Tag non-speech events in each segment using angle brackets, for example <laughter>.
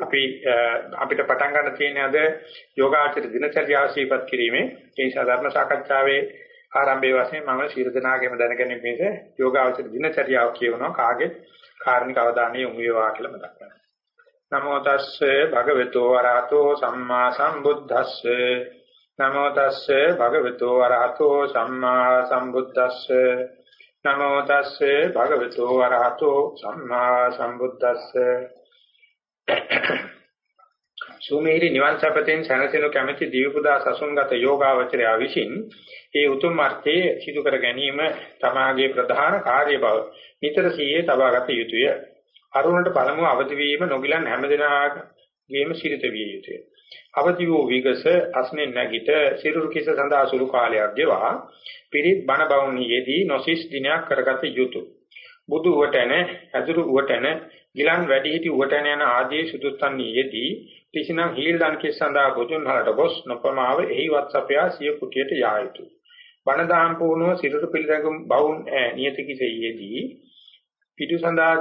අපි අපිට පටන් ගන්න තියෙන අද යෝගාචර දිනචර්යාව සීපත් කිරීමේ. ඒ සාධර්ම සාකච්ඡාවේ ආරම්භයේ වශයෙන් මම ශීල දනාගෙම දැනගැනීම පිණිස යෝගාචර දිනචර්යාව කියවනවා කාගේ කාරණික අවධානය යොමු වේවා කියලා මතක් කරනවා. නමෝ තස්සේ භගවතු වරහතෝ සම්මා සම්බුද්දස්සේ. නමෝ තස්සේ භගවතු වරහතෝ සම්මා සම්බුද්දස්සේ. නමෝ තස්සේ භගවතු වරහතෝ සම්මා සම්බුද්දස්සේ. සුමේරි නිවන් සපතෙන් සැනසෙනු කැමැති දීපුදා සසුන්ගත යෝගාවචරය විසින් ඒ උතුම් අර්ථයේ සිදු කර ගැනීම තමාගේ ප්‍රධාන කාර්ය බව නිතර සිහියේ තබාගත යුතුය. අරුණට පළමුව අවදි වීම නොගිලන් හැමදෙනාගේම සිරිත විය යුතුය. අවදි වූ විගස අස්නේ නැගිට සිරුරු කිස සඳහා සුළු කාලයක් ගෙවා පිරිත් බණ බවුනියේදී නොසිස් දිනයක් කරගත යුතුය. බුදු වටන, අදුරු වටන, ගිලන් වැඩිහිටි වටන යන ආදී සුදුස්සන්නියේදී කිසිනම් හීල් දන් කිස් සඳහා බුදුන් හලට ගොස් නොපමාව එහි වත්සපයා සිය කුටියට යා යුතුය. බණ දාම් පුණුව සිරුරු පිළිදගම් බවුන් නියත කිසෙයේදී පිටු සඳහා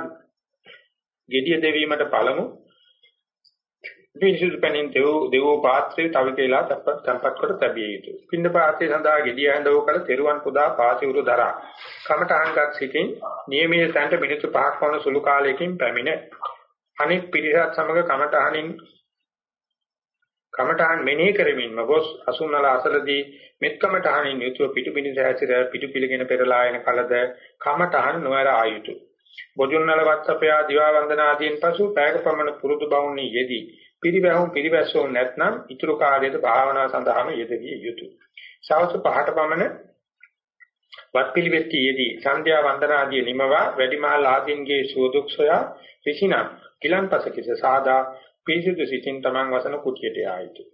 gediya දෙවීමට පළමු පිරිසිදු පැනින් දෙව් දෙවෝ පාත්‍රයේ තව කියලා තම්පත් කොට තැබිය යුතුය. පින්න පාත්‍රයේ සඳහා gediya හඳව කල තෙරුවන් පුදා පාතිවුරු දරා. කමඨාංගත් සිටින් නියමයේ තැන්ට මිනිත්තු 5ක් වන සුළු කාලයකින් පැමිණ අනෙක් පිරිසත් සමග කමඨානින් කමඨාන් මෙනෙහි කරමින්ම ගොස් අසුන්නල අසලදී මෙත් කමඨානින් යුතුව පිටු පිණිස ඇසිර පිටු පිළිගෙන පෙරලා එන කලද කමඨාන් නොවර ආයුතු. බොජුන්නල වත්සපයා දිවා වන්දනා ආදීන් පසු පැයක පමණ පුරුදු බවුනි යෙදී පිරිවැහුම් පිරිවැස්සෝ නැත්නම් ඊතුරු කාර්යයට භාවනා සඳහාම යෙදිය යුතුය. සවස් පහට පමණ වත් පිළිවෙත්තියේදී සන්ධ්‍යා වන්දනාදී නිමවා වැඩිමහල් ආදීන්ගේ සුවදුක් සොයා විසිනම් කිලන්පස කිස සාදා පිරිසුදු සිතින් Taman වසන කුටියට යා යුතුය.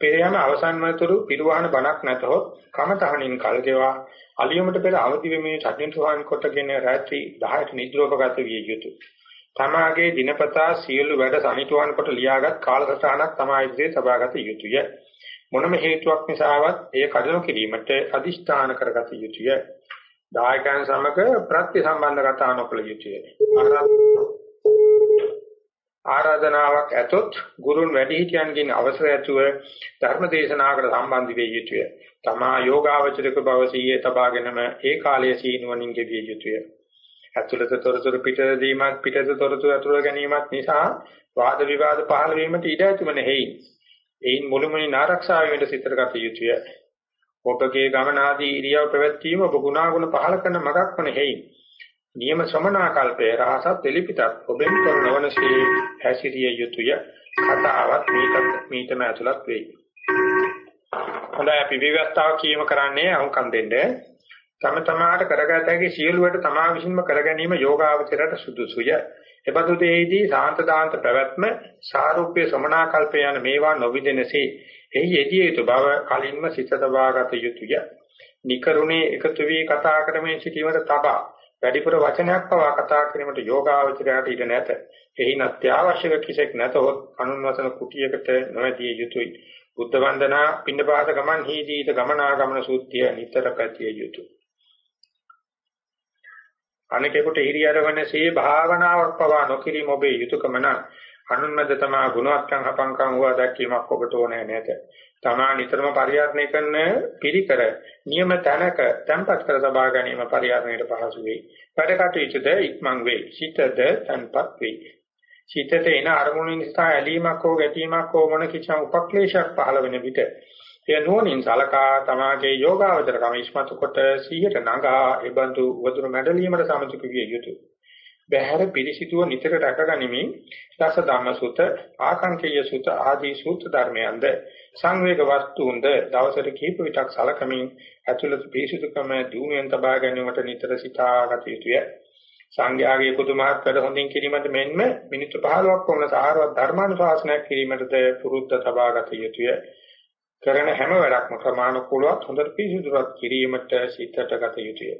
පෙරයම අවසන් වතුරු පිරුවහන බණක් නැතහොත් කමතහණින් කල්ගෙවා අලියොමට පෙර අවදි වෙමේ සතින් සුවන් කොටගෙන රාත්‍රී 10ට නිද්‍රෝපගත විය යුතුය. තමාගේ දිනපතා සියලු වැඩ සනිටුවන් කොට ලියාගත් කාලසටහනක් තමා ඉදිරියේ සබාගත යුතුය. මොනම හේතුවක් නිසාවත් එය කඩන කිරීමට අදිෂ්ඨාන කරගත යුතුය. දායකයන් සමග ප්‍රත්‍ය සම්බන්ධ කතා නොකළ යුතුය. ආරාධනාවක් ඇතොත් ගුරුන් වැඩිහිටියන්ගෙන් අවසර ඇතුව ධර්ම දේශනාවකට සම්බන්ධ වෙ යුතුය. තමා යෝගාවචරික බව සීයේ තබාගෙනම ඒ කාලයේ සීනුවණින් ගෙවිය යුතුය. ඇතුළත තොරතුරු පිටත දීමත් පිටත තොරතුරු අතුර ගැනීමත් නිසා වාද විවාද පහළ වීමට ඉඩ ඇතිම නෙයි. එයින් මුළුමනින් ආරක්ෂා වීමට සිතට ගත යුතුය. ඔබගේ ගමන ආදී ඉරියව් පැවැත්වීම ඔබ ගුණාගුණ පහළ කරන මගක් වන හේයි. නියම ශ්‍රමණාකල්පයේ රහසත් එලිපිටත් ඔබෙන් කරනවනසේ හැසිරිය යුතුය. කතාවත් මේකත් මීටම ඇතුළත් වෙයි. හොඳයි අපි විවස්ථාව කීම කරන්නේ අහුම්කම් දෙන්නේ. තම තමාට කරගත හැකි සියලු වැඩ තමා විසින්ම කර ගැනීම යෝගාවචරයට සුදුසුය. එබඳු දෙෙහිදී සාන්ත දාන්ත පැවැත්ම සාරූප්‍ය සමනාකල්ප යන මේවා නොවිදෙනසේ එහි යෙදිය යුතු බව කලින්ම සිත තබාගත යුතුය. නිකරුණේ එකතු වී කතා කරමින් සිටීමට තබා වැඩිපුර වචනයක් පවා කතා කිරීමට යෝගාවචරයට ඉඩ නැත. එහි අත්‍යවශ්‍යක කිසෙක් නැතොත් අනුන්වසන කුටියකට නොවැදී යුතුය. බුද්ධ වන්දනා පින්නපාත ගමන් හීදීත ගමනාගමන සූත්‍රය නිතර පැතිය යුතුය. අනෙකෙකුට හිරියරවනසේ භාවනාවක් පවා නොකිරීම ඔබේ යුතුයකම නම් අනුන්මද තමා ගුණවත්කම් හපංකම් වූ දැක්වීමක් ඔබට ඕනේ නැත. තමා නිතරම පරිහරණය කරන පිරිකර නියම තැනක තැන්පත් කර සබා ගැනීම පරිහරණයට පහසු වෙයි. වැඩ කටයුතුද ඉක්මන් වෙයි. සිතද තැන්පත් වෙයි. සිතට එන අරමුණු නිසා ඇලීමක් හෝ ගැටීමක් හෝ මොන කිසිම උපක්ලේශයක් පහළ වෙන විට එය නෝනින් සලකා තමාගේ යෝගාවචරකම ඉස්මතු කොට සීයට නගා ඒබඳු වතුර මැඩලීමට සමතුක විය යුතුය. බහැර පිරිසිදුව නිතර රැකගනිමින් දස ධම්ම සුත, ආකාංකේය සුත ආදී සූත්‍ර ධර්මයන්ද සංවේග වස්තුන්ද දවසට කීප විටක් සලකමින් ඇතුළත පිරිසිදුකම දිනුවෙන් තබා ගැනීමට නිතර සිතාගත යුතුය. සංඝයාගේ පුදුමහත් වැඩ හොඳින් කිරීමට මෙන්ම මිනිත්තු 15ක් වුණ සාරවත් ධර්මානුශාසනයක් කිරීමටද පුරුද්ද තබාගත යුතුය. කරන හැම වැඩක්ම ක්‍රමානුකූලව හොඳට පිළිසුදුවත් කිරීමට සිතට ගත යුතුය.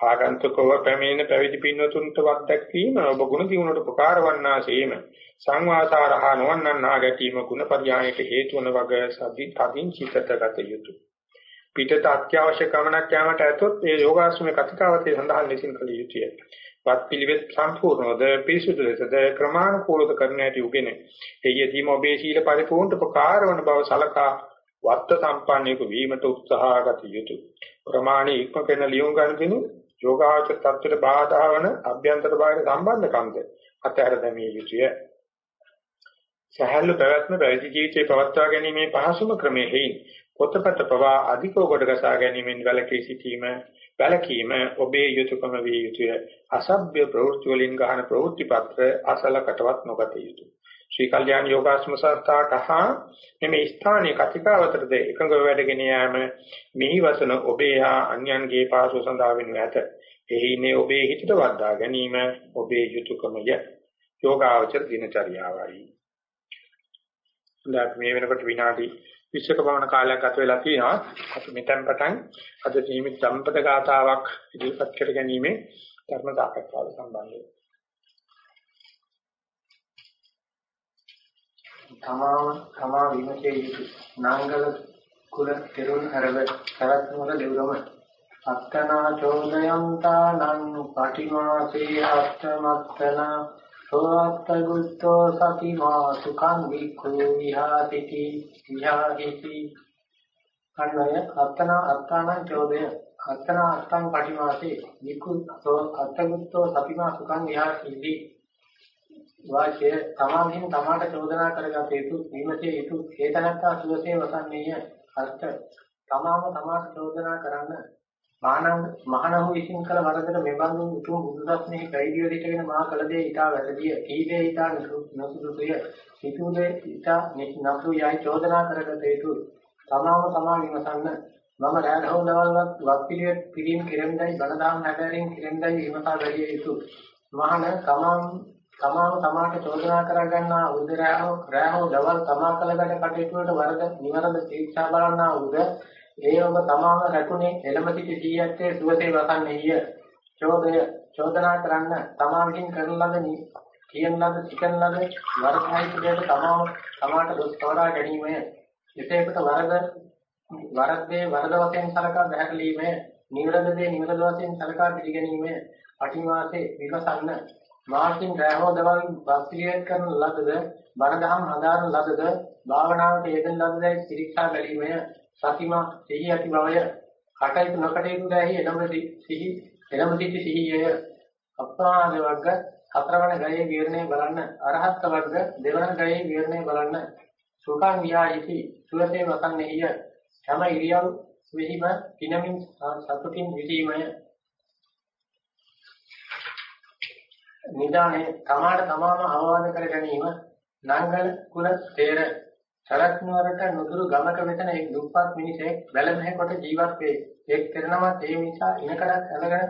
ආගන්තුකව පැමිණෙන පැවිදි පින්වතුන්ට වත් දැක්වීම ඔබ ගුණ දිනුවට උපකාර වන්නාseම සංවාසාරහ නොවන්නන්නා ගැටීම ගුණ පරියාණයට හේතු වන වග සද්දි තදින් සිතට ගත යුතුය. පිටත අත්‍යවශ්‍ය ගමනක් යාමට ඇතොත් ඒ යෝගාශ්‍රමයේ කතිකාවතේ සඳහන් ලෙසින් කළ යුතුය. වත් පිළිවෙත් සම්පූර්ණවද පිරිසුදු ලෙසද ක්‍රමානුකූලව කරන හැටි උගෙන එයදීම ඔබේ සීල පරිපූර්ණ ප්‍රකාරවන බව සලකා වත්ත සම්පන්නයෙකු වීමට උත්සාහගත යුතුය. ප්‍රමාණී ඉක්ම කරන ලියුම් ගන්නකිනු යෝගාචර තත්ත්වයට බාධා වන අභ්‍යන්තර බාහිර සම්බන්ධකම්ද අතහැර දැමිය යුතුය. සහැල්ලු පැවැත්ම පැවිදි ජීවිතේ පවත්වා ගැනීමේ පහසුම ක්‍රමයේ හේයින් පොතපත පවා අධිකව කොට ගසා ගැනීමෙන් වැළකී සිටීම වැළකීම ඔබේ යුතුයකම විය යුතුය. අසභ්‍ය ප්‍රවෘත්ති වලින් ගන්න ප්‍රවෘත්ති පත්‍ර අසලකටවත් නොගත යුතුය. ශ්‍රී කල්යාණ යෝගාශ්‍රම සංස්ථාට හා මේ ස්ථානීය කතිකාවතරද එකඟව වැඩගෙන යාම මෙහි වසන ඔබේ හා අන්‍යයන්ගේ පාසු සඳහා වෙනු ඇත එහිනේ ඔබේ හිතට වද්දා ගැනීම ඔබේ යුතුයකමය යෝගාචර දිනචරියාවයි දැන් මේ වෙනකොට විනාඩි 20ක පමණ කාලයක් ගත වෙලා තියෙනවා. අපි මෙතෙන් පටන් අද නියමිත සම්පත ගාතාවක් ඉදිරිපත් කර ගැනීම ධර්ම සාකච්ඡාව සම්බන්ධයි. තමාම තමා විමසේ යුතු නාංගල කුල කෙරුන් හරව සරත්නවල දෙවරම. අත්තනා චෝදයන්තා නන් පටිමාසේ අත්තමත්තනා සෝත්තගුත්තෝ සතිමා සුඛං වික්ඛු විහාතිති විහාහිති අන්නය අත්තන අත්තාන චෝදය අත්තන අත්තං පටිමාසේ වික්ඛු සෝ අත්තගුත්තෝ සතිමා සුඛං විහාතිති වාචය තමාගෙන් තමාට චෝදනා කරගත යුතු විමසේ යුතු හේතනත්තා සුවසේ වසන්නේය අර්ථ තමාම තමාට චෝදනා කරන්න මහානං මහානහු විසින් කළ වරදට මෙබඳු උතුම් බුදුසසුනේ පැවිදිව සිටගෙන මා කළ දේ ඊට වැරදිය. කීදේ ඊට නසුදුසුය. සිතුදේ ඊට නසු යයි චෝදනා කරගත යුතු. තමාම තමා විමසන්න. මම රැඳහුන් දවල්වත් වත් පිළිවෙත් පිළිම් කෙරෙන්දයි බණදාම් නැදරින් කෙරෙන්දයි විමසා බැලිය යුතු. මහාන තමාම තමාම තමාට චෝදනා කරගන්නා උදරාව රාහව දවල් තමා කළ වැඩ කටයුතු වලට වරද නිවරද ශික්ෂා බලන්නා උද ඒ ඔබ තමාම රැකුනේ එළම සිටි සීයත්තේ සුවසේ වසන්නේය. චෝදය චෝදනා කරන්න තමාකින් කරන ලද කියන ලද සිකන ලද වරදයි දෙයට තමාම තමාට දොස් තෝරා ගැනීමය. එසේකට වරද වරද්දේ වරද වශයෙන් සලකා බහැරලීමය. නිවරද දේ නිවරද වශයෙන් සලකා පිළිගැනීමය. පටිවාසේ විවසන්න මාර්ගින් රැහෝ දවල් වස්ත්‍රියත් කරන ලදද බණදහම් හදාරන ලදද භාවනාවට යෙදෙන ලදදයි ශිරීක්ෂා බැලීමය. සතිමා සිහි ඇති බවය. කටයුතු නොකටයුතු දැහි එළඹ සිහි එළඹ සිටි සිහියය. අප්‍රාණ වර්ග හතරවන ගයේ විවරණය බලන්න. අරහත් වර්ග දෙවන ගයේ විවරණය බලන්න. සුඛං විහායිති සුවසේ වසන්නේය හැම ඉරියව් වෙහිම පිනමින් සතුටින් විදීමය නිදානේ තමාට තමාම අවවාද කර ගැනීම නංගල කුල තේර සරත් නුවරට නුදුරු ගමක මෙතන එක් දුප්පත් මිනිසෙක් බැලමහ කොට ජීවත් වේ. එක් කරනවා ඒ නිසා ඉනකඩක් අරගෙන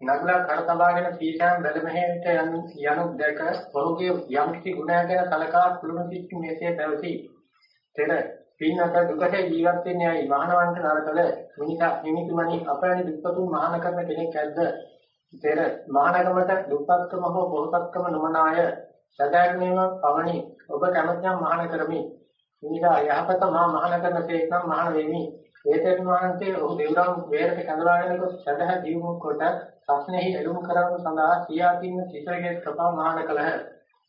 නගලා කර තබාගෙන සීසම් බැලමහෙට යනු යනු දැක ඔහුගේ යම් කිසි ගුණයක් ගැන සලකා කුළුණු පිටු මෙසේ පැවසි. තෙර පින්නක දුකට ජීවත් වෙන්නේ ඇයි මහානවන්ත නරකල මිනිසා නිමිතුමනි අපරණ දුක්පතුන් මහාන කරන කෙනෙක් ඇද්ද? තෙර මහානගමට දුප්පත්කම හෝ පොහොසත්කම නොමනාය. සදාග්නේම පවණි ඔබ කැමැතිනම් මහාන කරමි. ඉනිදා යහපත මා මහාන කරන තේකම් මහාන වෙමි. ඒතෙන් වහන්සේ ඔහු දෙව්රම් වේරට කඳවාගෙන ගොස් සදහ ජීවු කොට සස්නෙහි එළුම් කරවු සඳහා සියාතින්න සිසරගේ කපා මහාන කළහ.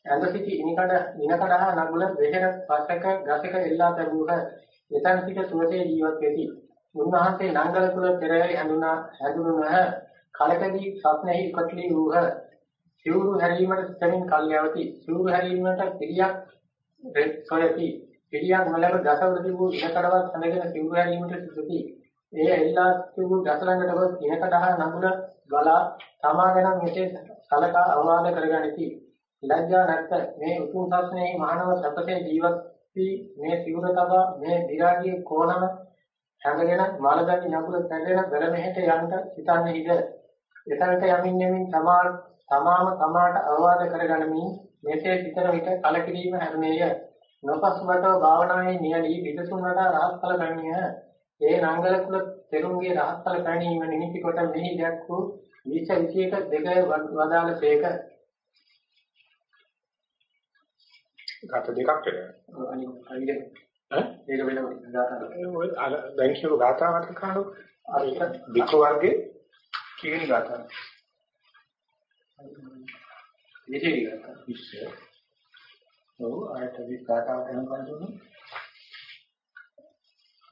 ඇඳ සිටි ඉනිකඩ ඉනකඩහා නගුල වෙහෙර පසක ගසක එල්ලා තැබුහ. එතන් සිට සුවසේ ජීවත් වෙති. උන්වහන්සේ නංගල කුල පෙරහැරි හඳුනා හැඳුනුනහ. කලකදී සස්නෙහි කොටලි වූහ. සිවුරු හැරීමට සිතමින් කල්යවති. සිවුරු හැරීමට පිළියක් සොයති. පිළියක් නොලැබ දසවල තිබූ ඉනකඩවත් සඳගෙන සිවුරු හැරීමට සිදුති. ඒ එල්ලා තිබූ දස ළඟට ගොස් ඉනකඩහා නඟුල ගලා තමාගෙන මෙසේ සලකා අවවාද කරගනිති. ලැජ්ජා නැත්ත මේ උතුම් ශාසනයේ මහානව සපතේ ජීවත් වී මේ සිවුර තබා මේ විරාගී කෝණම හැඟගෙන මාළගනි නඟුල පැදෙන බල මෙහෙට යන්න සිතන්නේද එතනට යමින් යමින් තමා තමාම තමාට අවවාද කරගනිමින් මෙසේ සිතන විට කලකිරීම හැරණේය නොපස්මතව භාවනාවේ නියලී විදසුන් වඩා රහත්ඵල පැමිණිය ඒ නංගල කුල තෙරුන්ගේ රහත්ඵල පැනීම නිමිති කොට මෙහි දැක් වූ 20 21 දෙක වදාළ සේක. ගත දෙකක් වෙනවා. අනිත් අනිත් ඈ? ඒක වෙනම ගාථා දැන් කියපු ගාථාවට කනෝ අර එක වික වර්ගේ කීවෙනි ගාථා විශේෂ විශ්ය. ඔව් ආයත විකාරව යන කන්දුන.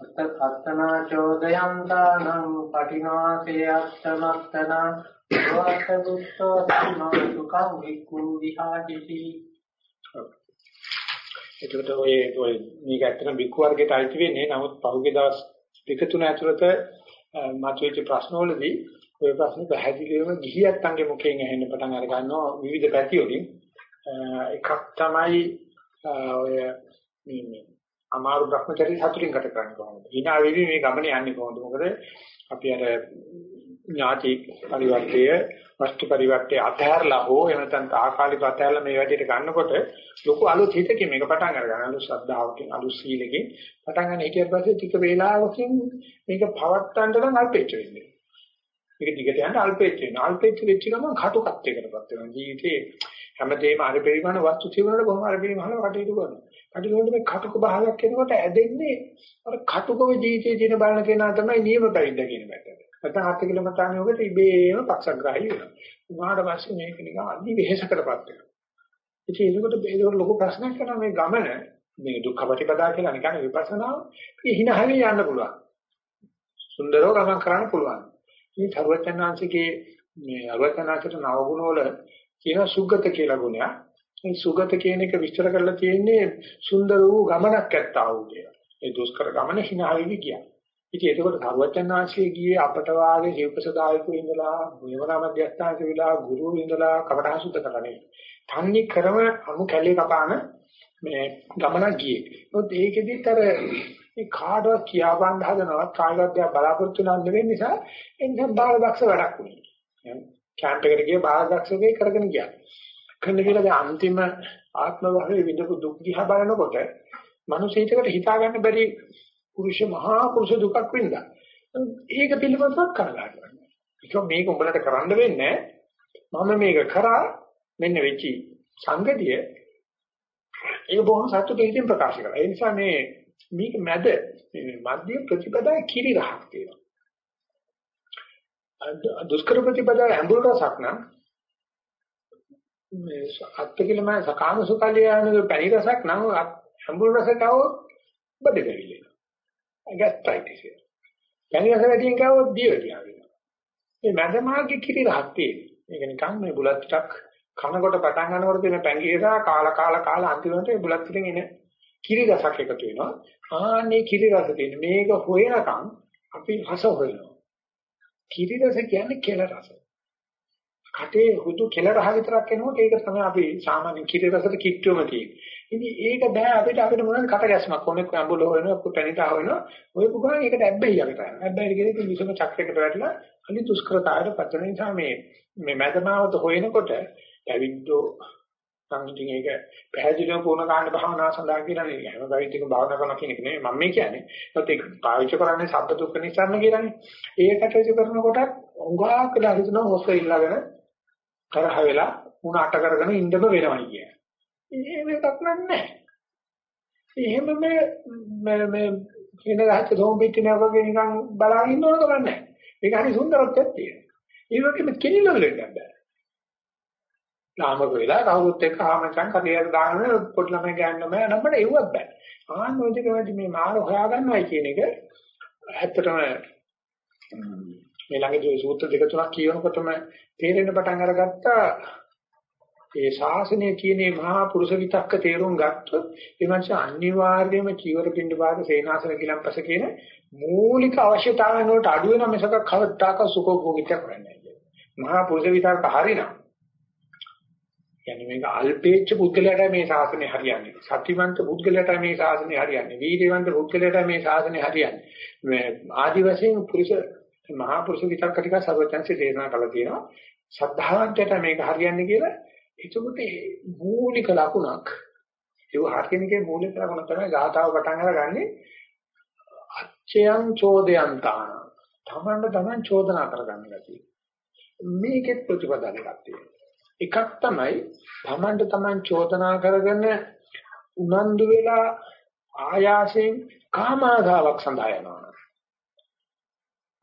අත්ත අත්තනා චෝදයන්තානං පටිනාසේ අත්තමත්තනා වාස දුක්ඛෝ ධම්මා සුඛං වික්ඛු විහාදිති. එතකොට ඔය ඔය මේක ඇත්තටම බික්කු වර්ගයට අයිති වෙන්නේ නමුත් පහුගිය දවස් දෙක තුන ඇතුළත මතුවෙච්ච ප්‍රශ්නවලදී ඔය ප්‍රශ්න පැහැදිලිවම ගිහියත් අංගේ මුඛයෙන් ඇහෙන්න පටන් අර ගන්නවා විවිධ පැති වලින් එකක් තමයි ඔය මේ අමාරු භ්‍රමචරි සතුටින් ගත කරන්නේ කොහොමද? ඊනා වෙවි මේ ගමනේ යන්නේ කොහොමද? මොකද අපි අර ඥාති පරිවර්තය වස්තු පරිවර්තය අතහැරලා හෝ එහෙම නැත්නම් තාකාලික අතහැරලා මේ වැඩේට ගන්නකොට ලොකු අලුත් හිතකින් මේක පටන් අරගන්න අලුත් ශ්‍රද්ධාවකින් අලුත් සීලකින් පටන් ගන්න හිටියට පස්සේ ටික වේලාවකින් මේක පවත්තන්න නම් අල්පෙච්ච වෙන්නේ. මේක දිගට යන අල්පෙච්ච වෙනවා. අල්පෙච්ච වෙච්ච ගමන් කටුකත්වයකටපත් වෙනවා. ජීවිතේ හැමදේම අර පරිමාණ වස්තු තිබුණාට කොහොම අර පරිමාණ කටයුතු කරනවා. කටයුතු කරනකොට මේ කටුක බහලක් වෙනකොට ඇදෙන්නේ අර කටුකව ජීවිතයේ දින බලන කෙනා තමයි නියම පැවිද්ද කියන පැත්තට. නැත්නම් ආර්ථික ක්‍රමතාවයකට ඉබේම පක්ෂග්‍රාහී වෙනවා. උනාට පස්සේ මේක නිකන් අදි වෙහෙසකටපත් වෙනවා. ඉතින් ඒකට බේදවල ලොකු ප්‍රශ්නයක් කරනවා මේ ගමන මේ දුක්ඛ ප්‍රතිපදා කියලා නිකන් විපස්සනාව මේ හිනහලේ යන්න පුළුවන්. සුන්දරව ගමන් කරන්න පුළුවන්. මේ සර්වචනාංශිකේ මේ අරවචනාංශයට නවගුණ වල කියන සුගත කියලා ගුණයක්. මේ සුගත කියන එක විස්තර කරලා තියෙන්නේ සුන්දර වූ ගමනක් ඇත්තා වූ කියලා. ඒ දුෂ්කර ගමන හිනහලේ ගියා. ඉතින් එතකොට සර්වචන්නාංශයේ ගියේ අපට වාගේ ජීවපසදායකෝ ඉඳලා වේවනා මධ්‍යස්ථානක විලා ගුරු ඉඳලා කවදාසුද්ධ කරන්නේ. තන්නේ කරම අමු කැලේ කපාන මේ ගමන ගියේ. ඒත් ඒකෙදිත් අර මේ කාඩවත් කියාවන්න හදනවා කායවත් බලාපොරොත්තු වෙනව නෙවෙයි නිසා එන්න බාලදක්ෂ වැඩක් නෙවෙයි. කැම්ප් එකට ගිය බාලදක්ෂකේ කරගෙන ගියා. කන්න කියලා අන්තිම ආත්ම භාවයේ විඳපු දුක් දිහා බලනකොට මිනිස් හිතකට හිතා ගන්න බැරි පුරුෂ මහා පුරුෂ දුකක් වින්දා. ඒක පිළිබඳව කරගන්න. ඒක මේක උඹලට කරන්න වෙන්නේ මම මේක කරා මෙන්න වෙච්චි සංගතිය ඒක බොහොම සතුටින් ප්‍රකාශ කරා. ඒ නිසා මේ මේක මැද මධ්‍ය ප්‍රතිපදා කිරි රහක් තියෙනවා. දුෂ්කර ප්‍රතිපදා ඇඹුල් රසක් නම් මේ අත්තිකලම සකාම සුකලියාන පැණි රසක් නම් ඇඹුල් රසකව බඩගිලි. ගැස්ට්‍රයිටිස් එක. පැණි රස වැඩියෙන් කවොත් දිය වෙනවා. මේ මැද මාර්ගේ කිරි රහක් තියෙනවා. මේක නිකන් මේ බුලත් ටිකක් කනකොට පටන් ගන්නකොට තියෙන පැංගිරසා කාලා කාලා කාලා අන්තිමට මේ බුලත් ටිකෙන් එන කිරි රසක් එකතු වෙනවා. ආන්නේ කිරි රස තියෙන මේක හොයනකම් අපි රස හොයනවා. කිරි රස කියන්නේ කෙල රස. කටේ හුදු කෙල රහ විතරක් එනකොට ඒක තමයි අපි සාමාන්‍ය කිරි රසට කිට්ටුවම තියෙන්නේ. ඉතින් ඒක බෑ අපිට අපිට මොනවද කට ගැස්මක් ඕනේ කම්බුල හොයනවා කුටණිතා හොයනවා ඔය පුගාන ඒකට ඇබ්බැහි යකට යනවා ඇබ්බැහි කියන්නේ ඉතින් විසම චක්‍රයකට වැටලා අලි දුෂ්කරතාවයට පත් වෙන නිසා මේ මේ මැදමාවත හොයනකොට පැවිද්දෝ සංගිතින් ඒක පැහැදිලිව පුණ ගන්න භාවනා සඳහා කියලා නෙවෙයි හැම පැවිද්දකම භාවනා කරනවා කියන එක නෙවෙයි මම මේ කියන්නේ ඒත් ඒක පාවිච්චි කරන්නේ සබ්බ දුක්ඛ නිසන්න කියලානේ ඒකට ඒක කරනකොට උඟාක් කියලා හිතනවා හොස්ස ඉල්ලගෙන තරහ වෙලා උණ අට කරගෙන ඉන්නම වෙනවයි කියන්නේ එහෙම එකක් නැහැ. එහෙම මේ මේ කියන ගහච්ච සෝම්පිටිනේ වගේ නිකන් බලාගෙන ඉන්න ඕන කමක් නැහැ. මේක හරි සුන්දරත්වයක් තියෙනවා. ඒ වගේම කෙනිලව වෙන්න බෑ. ලාමක වෙලා කවුරුත් එක්ක ආමචන් කඩේට දාගෙන පොඩි ළමයි ගන්න බෑ නම්බර එව්වත් බෑ. ආන්න ඔය දෙක වැඩි මේ මාර හොයාගන්නවයි කියන එක ඇත්තටම මේ ළඟදී සූත්‍ර දෙක තුනක් කියනකොටම තේරෙන පටන් අරගත්තා ඒ ශාසනය කියන්නේ මහා පුරුෂ විතක්ක තේරුම් ගත්තොත් ඒ මාංශ අනිවාර්යයෙන්ම චීවර පින්ඩ පාද සේනාසන කිලම්පස කියන මූලික අවශ්‍යතාවයන් වලට අඩු වෙන මිසක කවදාක සුඛෝභෝගිත කරන්නේ නැහැ. මහා පුරුෂ විතක්ක හරිනම් කියන්නේ මේක අල්පේච්ච පුද්ගලයාට මේ ශාසනය හරියන්නේ. සත්‍යවන්ත පුද්ගලයාට මේ ශාසනය හරියන්නේ. වීර්යවන්ත පුද්ගලයාට මේ ශාසනය හරියන්නේ. මේ ආදි වශයෙන් පුරුෂ මහා පුරුෂ විතක් ටික සර්වඥන්සේ දේශනා කළා තියෙනවා. ශ්‍රද්ධාවන්තයට මේක හරියන්නේ කියලා. එතකොට මූලික ලකුණක්. ඒක හරියන්නේ මූලික ලකුණ තමයි ගාථාව පටන් අරගන්නේ. අච්චයන් චෝදයන්තාන. තමන්ට තමන් චෝදනා කරගන්න ගැතියි. මේකෙත් ප්‍රතිපදාවක් තියෙනවා. එකක් තමයි තමන්ට තමන් චෝදනා කරගෙන උනන්දු වෙලා ආයාසයෙන් කාමාදාවක් සඳහා යනවා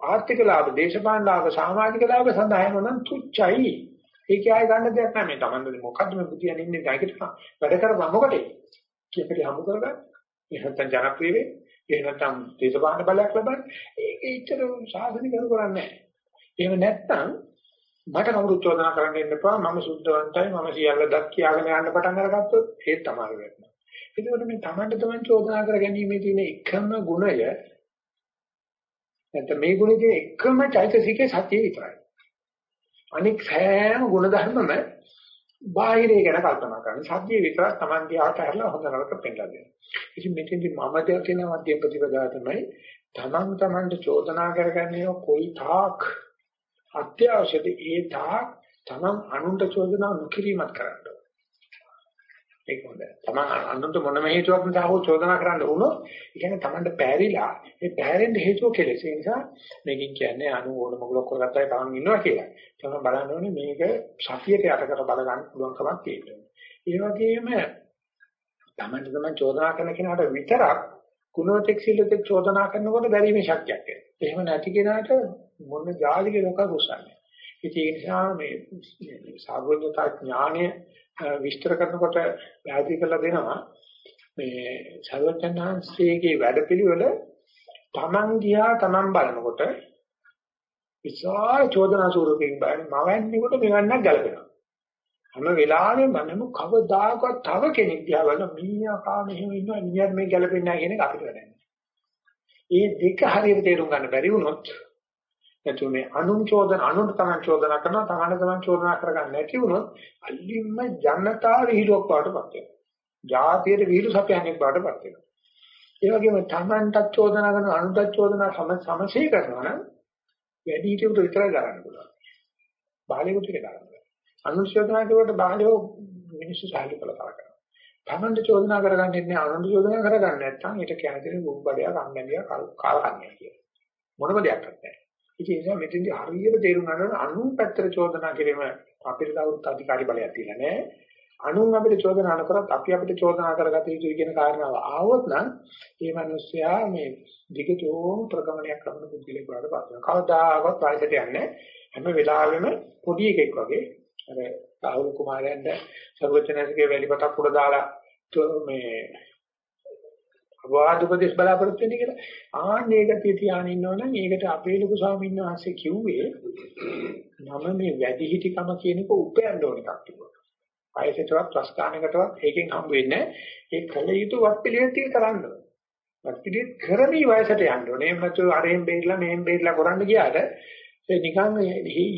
ආර්ථික ලාභ දේශපාලන ලාභ සමාජික ලාභ සඳහා යනවා නම් තුච්චයි. ඒකේ ආය ගන්න දෙයක් නැහැ. මේ Taman මොකද්ද මේ බුදියන් ඉන්නේ නැගිට වැඩ කරපුවා මොකටද? කියකට හමු කරගන්න. එහෙනම් ජනප්‍රිය වෙයි එහෙම නැත්නම් දේශපාලන බලයක් ලබන්න. ඒක ඉච්චර සාධනික කරන්නේ නැහැ. එහෙම නැත්නම් මට කවුරුත් චෝදනා කරන්න ඉන්න එපා. මම සුද්ධවන්තයි. මම සියල්ල දක් කියාගෙන යන්න පටන් අරගත්තොත් ඒත් තමයි වෙන්නේ ඒකෝට මේ Tamanට Taman චෝදනා කර ගැනීමේ තියෙන එකම ගුණය නැත්නම් මේ ගුණයේ එකම චෛතසිකේ සත්‍යය විතරයි. අනික සෑම ගුණධර්මම බාහිරේ ගැන කල්පනා කරන සත්‍ය විතරක් Taman දිහාට හැරලා හොඳ නරක පෙන්නලා දෙනවා. ඉතින් මෙතෙන්දි මම දෙයක් කියන මධ්‍යම ප්‍රතිපදාව තමයි Taman Tamanට චෝදනා කරගන්නේ කොයි තාක් අත්‍යවශ්‍යද ඒ තාක් Taman අනුන්ට චෝදනා නොකිරීමත් කරන්න ඒක හොඳයි. තමන් අනුන්ට මොනම හේතුවක් නිසා හෝ චෝදනා කරන්න වුණොත් ඒ කියන්නේ තමන්ට පෑරිලා ඒ පෑරෙන්න හේතුව කෙලෙස්. ඒ නිසා මේකෙන් කියන්නේ අනු ඕන මොකක් කරගත්තා තමන් ඉන්නවා කියලා. තමන් බලන්න ඕනේ මේක සතියට යටකට බල ගන්න පුළුවන් කමක් තියෙනවා. ඒ වගේම තමන්ට තමන් චෝදනා කරන කෙනාට විතරක් ගුණෝතෙක් සිල්ලෙක් චෝදනා කරනකොට බැරිමේ ශක්තියක් එනවා. එහෙම නැති කෙනාට මොන ජාතික ලෝක රුසන්නේ. ඉතින් ඒ නිසා මේ සාගෝඥතා ඥානය විස්තර කරනකොට පැහැදිලි කරලා දෙනවා මේ සර්වඥාන්සේගේ වැඩපිළිවෙල තමන් දිහා තමන් බලනකොට විශාල චෝදනා ස්වරූපයෙන් බලන මවන්නේකොට මෙවන්නක් ගලපෙනවා. හැම වෙලාවෙම මනම කවදාකවත් තව කෙනෙක් දිහා බලන මීයා කා මෙහෙම ඉන්නවා නියත් මේ ගැලපෙන්නේ නැහැ කියන එක අපිට වැඩන්නේ. ඒ දෙක හරියට තේරුම් ගන්න බැරි වුණොත් නැතු මේ අනුන් චෝදන අනුන්ට තමයි චෝදනා කරනවා තමන්න තමයි චෝදනා කරගන්න නැති වුණොත් අල්ලින්ම ජනතා විහිළුවක් වඩටපත් වෙනවා. ජාතියේ විහිළු සපයන්නේ වඩටපත් වෙනවා. ඒ වගේම තමන්ට චෝදනා කරන අනුන්ට චෝදනා සම සමසේ කරනවා නම් වැඩි හිටියුට විතරයි ගන්න පුළුවන්. බාහිරට ටික ගන්න බෑ. අනුශෝධනා කරුවට බාහිරව මිනිස්සු සාහිත්‍ය කළ කරනවා. තමන්ට චෝදනා කරගන්නෙත් නෑ අනුන්ට චෝදනා කරගන්න නැත්නම් ඊට කියන්නේ බුබ්බඩයක් අම්මැලිය කාලකන්‍යා කියලා. මොනම දෙයක් නැහැ. ඉතින් ඒ නිසා මෙතෙන්දී හරියට තේරුම් ගන්න අනුන් පැත්තට චෝදනා කිරීම අපිට කවුරුත් අධිකාරි බලයක් තියලා නැහැ. අනුන් අපිට චෝදනා නොකරත් අපි අපිට චෝදනා කරගත යුතුයි කියන කාරණාව ආවොත් නම් මේ මිනිස්සයා මේ දිගටම ප්‍රගමනයක් කරන පුද්ගලෙක් වඩ පත් වෙනවා. කවදාකවත් වයසට යන්නේ හැම වෙලාවෙම පොඩි එකෙක් වගේ අර රාහුල කුමාරයන්ට සර්වචනසිකේ වැලිපතක් උඩ දාලා මේ වාද උපදේශ බලාපොරොත්තු වෙන්නේ කියලා. ආන්න ඒක තියාගෙන ඉන්නවනම් ඒකට අපේ ලොකු ස්වාමීන් වහන්සේ කිව්වේ නම මේ වැඩි හිටිකම කියන එක උපයන්න ඕන එකක් තිබුණා. වයසටවත් ප්‍රස්ථානකටවත් ඒකෙන් හම්බ වෙන්නේ ඒ කල යුතු වත් පිළිවෙත් ටික කරන්න ඕන. වත් පිළිවෙත් කරමි වයසට යන්න ඕනේ. එහෙම නැතු අරෙන් බේරලා මෙහෙන් බේරලා කරන්න ගියාට ඒ නිකන්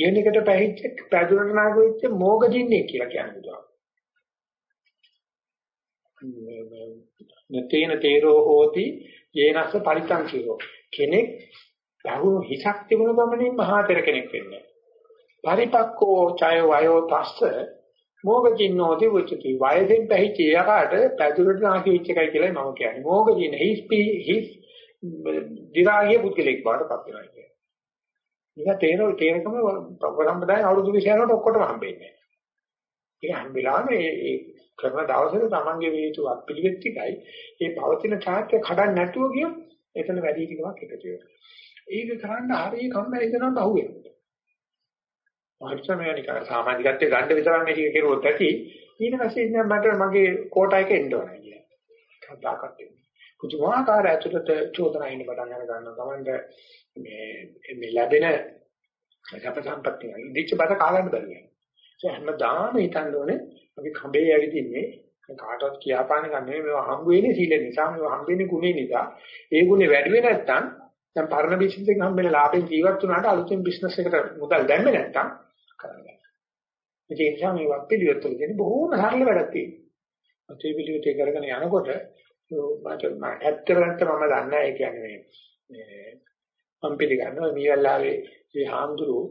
යෙනකට පැහිච්ච පැදුරට නාග වෙච්ච මෝගදින්නේ කියලා කියන්නේ. නතේන තේරෝ හෝති යේනස්ස පරිතං කිරෝ කෙනෙක් බහු හිසක් තිබුණ ගමනින් මහා තෙර කෙනෙක් වෙන්නේ පරිපක්කෝ ඡය වයෝ තස්ස මොගචින්නෝති උච්චති වයසෙන් පැහිච්ච යකාට පැදුරට නාකි වෙච්ච එකයි කියලා මම කියන්නේ මොගචින්න හිස් හිස් දිරාගිය පුද්ගලෙක් බවට පත් වෙනවා කියන්නේ. මේක තේරෝ තේරකම ප්‍රබලම්බදාය අවුරුදු 20 යනකොට ඔක්කොටම හම්බෙන්නේ. ඒක හැම වෙලාවෙම ඒ කරන දවසට තමන්ගේ වේතුවක් පිළිවෙත් ටිකයි ඒ පවතින ඡාත්‍ය කඩන්න නැතුව ගියොත් එතන වැඩි ටිකක් එකතු වෙනවා. ඒක කරන්න හරිය කම්මැලි දෙනවට අහුවෙනවා. මාර්චමයනික සමාජිකත්වයේ ගන්න විතරක් මේක කෙරුවොත් ඇති ඊට පස්සේ ඉතින් මට මගේ කෝටා එක එන්න ඕනේ කියලා. කතාකත් වෙන්නේ. පුදුමාකාර ඇතුළත චෝදනා ඉන්න පටන් අර ගන්නවා. තමන්ට මේ මේ ලැබෙන සැප සම්පත්තිය ඉදිච්ච බත කාගන්න බැරි වෙනවා. ඒ හැමදාම හිතන්න ඕනේ අපි කඹේ ඇවිදින්නේ කාටවත් කියාපාන ගන්න නෙමෙයි. මේවා හම්බ වෙන්නේ සීල නිසා මේවා හම්බ වෙන්නේ ගුණේ නිසා. ඒ ගුණේ වැඩි වෙ නැත්නම් දැන් පරණ බිස්නස් එකෙන් හම්බ වෙන ලාභෙන් ජීවත් වුණාට අලුතෙන් බිස්නස් එකට මුදල් දැම්මේ නැත්නම් කරන්නේ ඒ නිසා මේ වප්පිලියත් වල කියන්නේ බොහෝම සරල වැඩක් තියෙනවා. අතේ පිළිවෙත කරගෙන යනකොට මට ඇත්තට මම දන්නේ ඒ කියන්නේ මේ මම පිළිගන්නවා. මේ වෙලාවේ මේ හාමුදුරුවෝ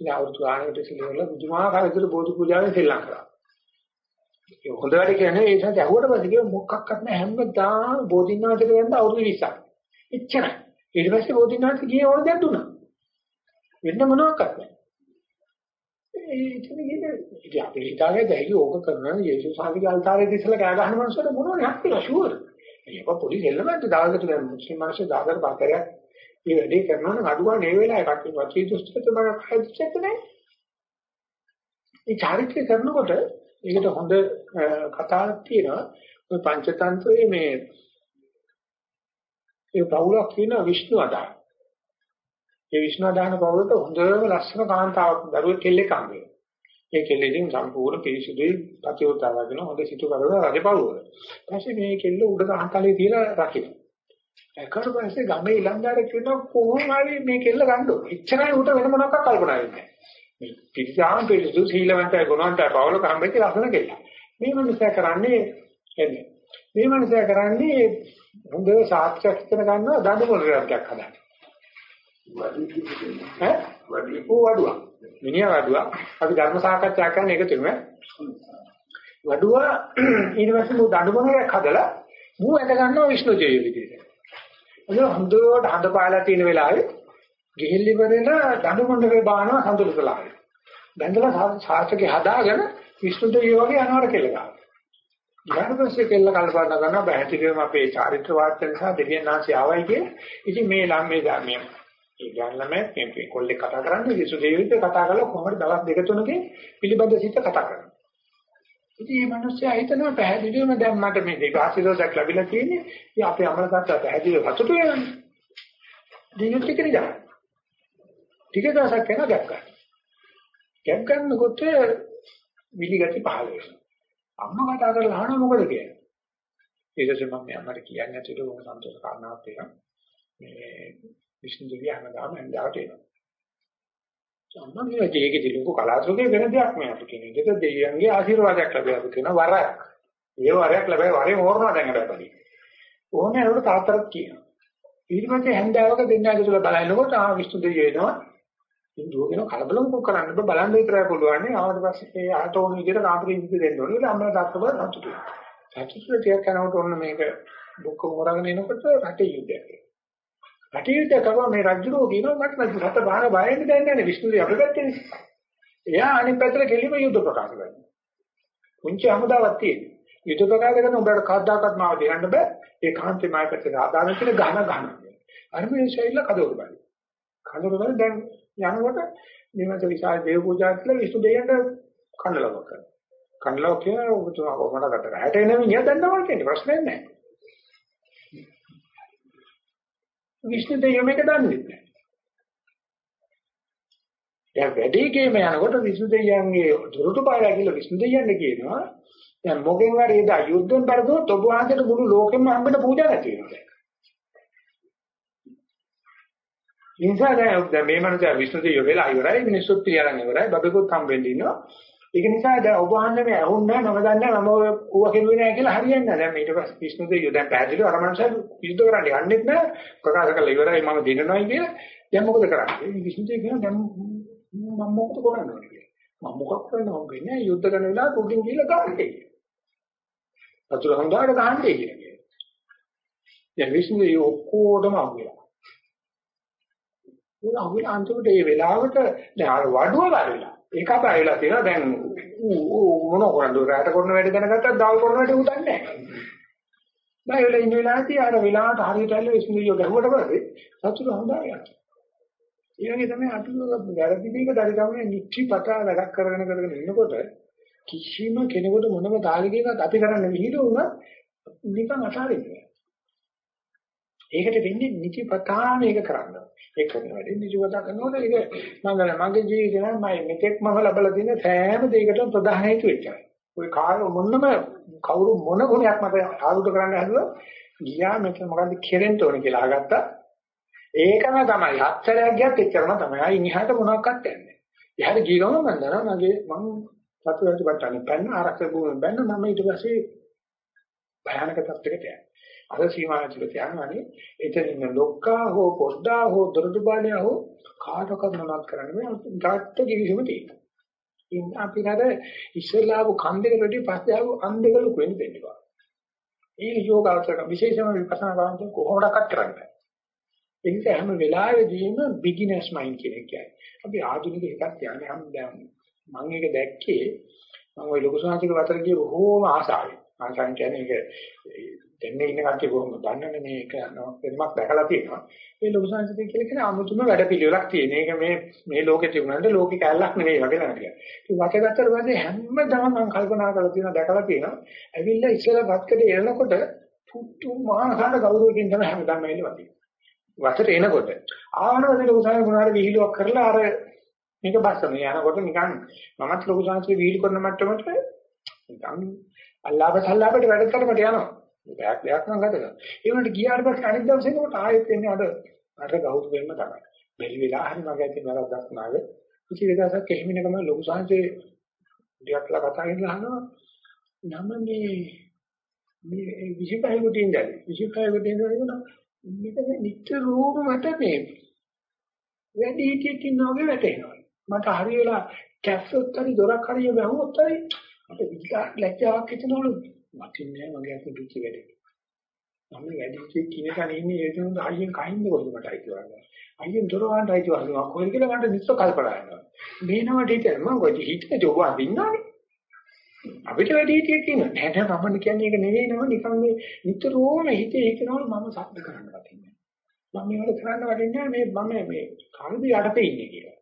ඉතින් අවුරුදු ගානකට ඉස්සෙල්ලා බුදුමාහාර විතර බෝධි පූජාවෙන් සෙල්ලම් කරා. ඒ හොඳ වැඩ කියන්නේ ඒ නිසා ඇහුවට පස්සේ කිව්ව මොකක්වත් නැහැ හැමදාම බෝධිනාථට යන්න අවුරුදු 20ක්. එච්චරයි. ඊට පස්සේ බෝධිනාථ ගියේ ඕන දෙයක් දුන්නා. වෙන්න මොනවාක්වත් නැහැ. ඒ ඉතින් ඉතින් අපි හිතාගේ දැයි ඕක කරනවා යේසුස් වහන්සේගේ අල්තාරයේ ඉස්සලා කෑ ගහන මනුස්සයට මොනවද හක්කලා ෂුවර්. ඒක පොඩි දෙල්ලමන්ට දවල්කට මුස්ලිම් මිනිස්සු දාගර පාතරයක් මේ වැඩේ කරනවා නම් අඩුවා නේ වෙලාව එකක් වචී දුෂ්ටකම හදිච්චත් නැහැ. මේ චාරිත්‍රය කරනකොට ඒකට හොඳ කතාවක් තියෙනවා. ඔය පංචතන්ත්‍රයේ මේ ඒ පවුලක් කියන විෂ්ණු අදාන. ඒ විෂ්ණු අදාන පවුලට හොඳම ලස්සන කාන්තාවක් දරුවෙක් කෙල්ලෙක් හම්බෙනවා. ඒ කෙල්ලෙකින් සම්පූර්ණ පිරිසිදුයි පතිවතාවගෙන හොඳ සිටු කරන රජපෞරුව. ඊපස්සේ මේ කෙල්ල උඩ ගහතලේ තියලා රකින්න. ඒකට පස්සේ ගමේ ඊළඟට කියන කොහොම හරි මේ කෙල්ල ගන්න ඕනේ. එච්චරයි උට වෙන මොනවක් කල්පනා වෙන්නේ. මේ පිටිසාම පිළිසු සීලවන්තය ගුණවන්තය පවුලක හම්බෙච්ච ලස්සන කෙල්ල. මේ මිනිසා කරන්නේ එන්නේ. මේ මිනිසා කරන්නේ හොඳ සාක්ෂියක් ඉගෙන ගන්නවා දඬු මොලයක් හදන්න. ඈ වඩුවා. මිනිහා වඩුවා. අපි ධර්ම සාකච්ඡා කරන එක තුනේ. වඩුවා ඊට පස්සේ මු දඬු මොලයක් හදලා මු ඇද ගන්නවා විෂ්ණු ජය විදිහට. ඒක හොඳට හඳ පාලා තියෙන වෙලාවේ ගිහිල්ලි වෙරෙලා දඬු මොණ්ඩේ බානවා සඳුරු කලාවේ. බැඳලා සාසකේ හදාගෙන විෂ්ණු දෙවියෝ වගේ අනවර කෙල්ල ගන්නවා. ඊට පස්සේ කෙල්ල කල්පනා කරනවා බහැතිරේම අපේ චාරිත්‍ර වාර්ත නිසා දෙවියන් ආශි ආවයි කිය. ඉතින් මේ ළමේ ධර්මයේ ඒ ගන්නම මේ කොල්ලේ කතා කරන්නේ විසු දෙවියන්ට කතා කරලා කොහොමද දවස් දෙක තුනකින් පිළිබඳ සිත කතා කරනවා. ඉතින් මේ මිනිස්සයා හිතනවා පැහැදිලිවම දැන් මට මේ දෙක ආශිර්වාදයක් ලැබිලා තියෙන්නේ. ඉතින් අපේ අමලකට පැහැදිලිව සතුටු වෙනවා. දිනුත් ටික නිදා. ටික දවසක් යනවා ගැප් ගන්න. ගැප් ගන්නකොට විලිගති පහළ වෙනවා. අම්මා කතා කරලා අහනවා මොකද කියන්නේ. ඊට පස්සේ මම අම්මට කියන්නේ නැතිව මොන සන්තෝෂ කාරණාවක් තියෙනවා. මේ විශ්ණු දෙවියන් හදාම ඇඳාවට එනවා. සම්මන්නේ ජීවිතේ ලොකු කලාතුරකේ වෙන දෙයක් මේ අපි කියන එක දෙවියන්ගේ ආශිර්වාදයක් ලැබෙනවා කියන වරයක්. ඒ වරයක් ලැබෙයි වරේ හොරනවා දැන් අපරි. ඕනේ නේද තාත්තරක් කියනවා. ඊට පස්සේ හැන්දාවක දෙන්නා කියලා බලනකොට ආ විශ්ණු දෙවියෝ එනවා. ඉන්දුව කියන කලබලම කො කරන්න බෑ බලන්න විතරයි පුළුවන් නේ ආවට පස්සේ ඒ ආට ඕන විදිහට කාමරේ ඉඳි දෙන්න ඕනේ කියලා අම්මලා තාත්තව සතුටු වෙනවා සතුටු ටිකක් කරනකොට ඔන්න මේක දුක්ඛ මොරගෙන එනකොට රටේ යුද්ධයක් රටේ යුද්ධ කරනවා මේ රජුරෝ කියනවා මට නම් රට බාහිර බයෙන් දැන් නැහැ විශ්ණුදී අපේ පැත්තේ එයා අනිත් පැත්තට කෙලිම යුද්ධ ප්‍රකාශ කරනවා. පුංචි හමුදාවක් තියෙනවා යුද්ධ ප්‍රකාශ කරන උඹට කවදාකවත් මාව දෙන්න බෑ. ඒ කාන්තේ මාය පැත්තට ආදාන කියන ගහන ගහන අර මේ ශෛල කදවල බලයි කදවල බලයි දැන් යනකොට නිවස විශාල දේව පූජා කියලා විසු දෙයන්ට කණ්ඩලව කරනවා. කණ්ඩලව කියන ඔබතුමා කොහොමද කරන්නේ? හැට එන මිනිහා දන්නවා කියන්නේ ප්‍රශ්නයක් නැහැ. විෂ්ණු දෙවියෝ මේක දන්නේ නැහැ. දැන් වැඩිගේම යනකොට විසු දෙවියන්ගේ දුරුතු පාරය කියලා විසු දෙවියන්ට කියනවා දැන් මොකෙන් හරි එදා යුද්ධෙන් පරදුවොත් ඔබ වහන්සේට මුළු ලෝකෙම හම්බෙන පූජා නැති වෙනවා. නිසා දැන් මේ මනුස්සයා විශ්නුතිය වෙලා ඉවරයි මිනිස්සුත් පිළියරන් ඉවරයි බබෙකුත් හම්බෙන්නේ ඉන්නවා ඒක නිසා දැන් ඔබ වහන්සේ මේ ඇහුන්නේ නැහැ මම දන්නේ නැහැ මම ඌව කෙරුවේ නැහැ කියලා හරියන්නේ නැහැ. දැන් ඊට පස්සේ විශ්නුතිය දැන් පැහැදිලිව අර මනුස්සයා යුද්ධ කරන්න යන්නෙත් නැහැ. ප්‍රකාශ කළා ඉවරයි මම දිනනවායි කියලා. දැන් මොකද කරන්නේ? මේ විශ්නුතිය කියන දැන් මම මොකද කරන්නේ කියලා. මම මොකක් කරන්න හම්බෙන්නේ යුද්ධ කරන වෙලාවට උඩින් ගිහලා ගහන්නේ අතුරු හංගාට ගහන්නේ කියලා දැන් විශ්නුතිය ඔක්කොටම හම්බෙලා ඒක අහුවෙන අන්තිමට මේ වෙලාවට දැන් අර වඩුව ගාවිලා ඒක අපයිලා තියෙනවා දැන් ඌ මොන කරන්නේ රැට කරන වැඩ දැනගත්තා දාල් කරන වැඩ උදන්නේ නැහැ. බෑ වෙලා ඉන්න වෙලාවදී අර වෙලාවට හරියට ඇල්ල ඉස්මිලියෝ ගැහුවට පස්සේ සතුට හොඳා යනවා. ඒ වගේ තමයි අපි වැරදි දෙයක දරිගමනේ නිච්චිපතා වැඩක් කරගෙන කරගෙන ඉන්නකොට කිසිම කෙනෙකුට මොනම තාලෙකවත් අපි කරන්න විහිළු වුණා නිකන් අතාරින්න. ඒකට වෙන්නේ නිතිපතා මේක කරන්න. ඒක කරන වැඩේ නිතිපතා කරනකොට ඒක මම මගේ ජීවිතේ නම් මම මෙතෙක් මම ලබලා තියෙන සෑම දෙයකටම ප්‍රධාන හේතු වෙච්චයි. ඔය කාල මොනම කවුරු මොන ගුණයක් මට ආරුද කරන්න හදුවා ගියා මෙතන මොකද්ද කෙරෙන්න ඕනේ කියලා අහගත්තා. ඒකම තමයි හතරක් ගියත් එච්චරම තමයි. අයින් එහාට මොනවක්වත් නැහැ. එහාට ගිය ගමන් මම දන්නවා මගේ මම සතුටට බට්ටන්නේ පැන්න ආරක්ෂක භූමියෙන් බැන්න මම ඊට පස්සේ භයානක තත්ත්වයකට යනවා. අර සීමාවචල තියනවානේ එතන ඉන්න ලොක්කා හෝ පොඩ්ඩා හෝ දොරටු බාලයා හෝ කාටවත් මොනවත් කරන්න බෑ ඩාට්ට කිවිසම තියෙනවා. ඉතින් අපි නේද ඉස්සෙල්ලාව කන් දෙක වැඩි පස්සේ ආව අන් දෙක ලොකු වෙන්න දෙන්නවා. ඒ යෝගාචර විශේෂම විපස්සනා කරන්නේ කොහොමඩක්වත් කරන්නේ ඒ නිසා හැම වෙලාවෙදීම බිග්ිනර්ස් මයින්ඩ් කියන එක කියන්නේ. අපි ආධුනික එකක් කියන්නේ හැම දැන් මම ඒක දැක්කේ මම ওই ලොකු සාහිත්‍ය වතර ගිය බොහෝම ආසාවෙන්. ආසාවෙන් කියන්නේ ඒක දෙන්නේ ඉන්න කට්ටිය කොහොමද දන්නනේ මේක වෙනමක් දැකලා තියෙනවා. මේ ලොකු සංසිතය කියලා කියන අමුතුම වැඩපිළිවෙලක් තියෙන. ඒක මේ මේ ලෝකේ තිබුණාට ලෝකේ කැලලක් නෙවෙයි වගේ නේද කියලා. ඉතින් වටගත්තට පස්සේ හැමදාම මම කල්පනා කරලා තියෙනවා දැකලා තියෙනවා. ඇවිල්ලා ඉස්සෙල්ලා වත්කඩේ එනකොට පුතු මහානකන්ද ගෞරවකින් තමයි හැමදාම එන්නේ වගේ. වතට එනකොට ආවනවද ලොකු සංසිතය මොනාර විහිළුවක් කරලා අර මේක බස්සන යනකොට නිකන් මමත් ලොකු සංසිතය විහිළු කරන මට්ටමට නිකන් අල්ලාප සල්ලාපට වැඩ කරකට යනවා. බෑක් දෙයක් නම් ගත කරනවා. ඒ වුණාට ගියාට පස්සේ අනිත් දවසේ එනකොට ආයෙත් එන්නේ අර අර ගෞරව වෙන්න තමයි. බැරි වෙලා හරි මගේ ඇති නරක් නාග. කිසි වෙලාවක කෙහිමිනකම ලොකු සංසේ ඩියක්ලා කතා කරලා අහනවා නම මේ මේ 25 කට ඉඳලා 25 කට ඉඳලා මේක නිතරම මට මේ වැඩි හිටියෙක් ඉන්නවා වැටෙනවා. මට හරි වෙලා කැස්සොත් හරි දොරක් හරි වැහුවොත් හරි මට විකාර ලැජ්ජාවක් හිතෙනවලු. වටින්නේ නැහැ මගේ අතින් පිච්ච වැඩේ. මම වැඩි කිනකන ඉන්නේ ඒ තුන අයියෙන් කහින්ද කොහොමද මට අයිතිවන්නේ. අයියෙන් දොර වහන්න අයිතිවන්නේ කොහෙද කියලා මට නිස්ස කල්පනා වෙනවා. මේ නමට හිතේ මම කොයි හිතේ ජොබ අඳින්නානේ. අපිට වැඩි හිතියක් තියෙනවා. නෑ නෑ මම කියන්නේ ඒක නෙවෙයි නම නිකන් මේ නිතරම හිතේ හිතනවලු මම සබ්ද කරන්න වටින්නේ. මම මේවට කරන්න වටින්නේ මේ මම මේ කල්පි යටතේ ඉන්නේ කියලා.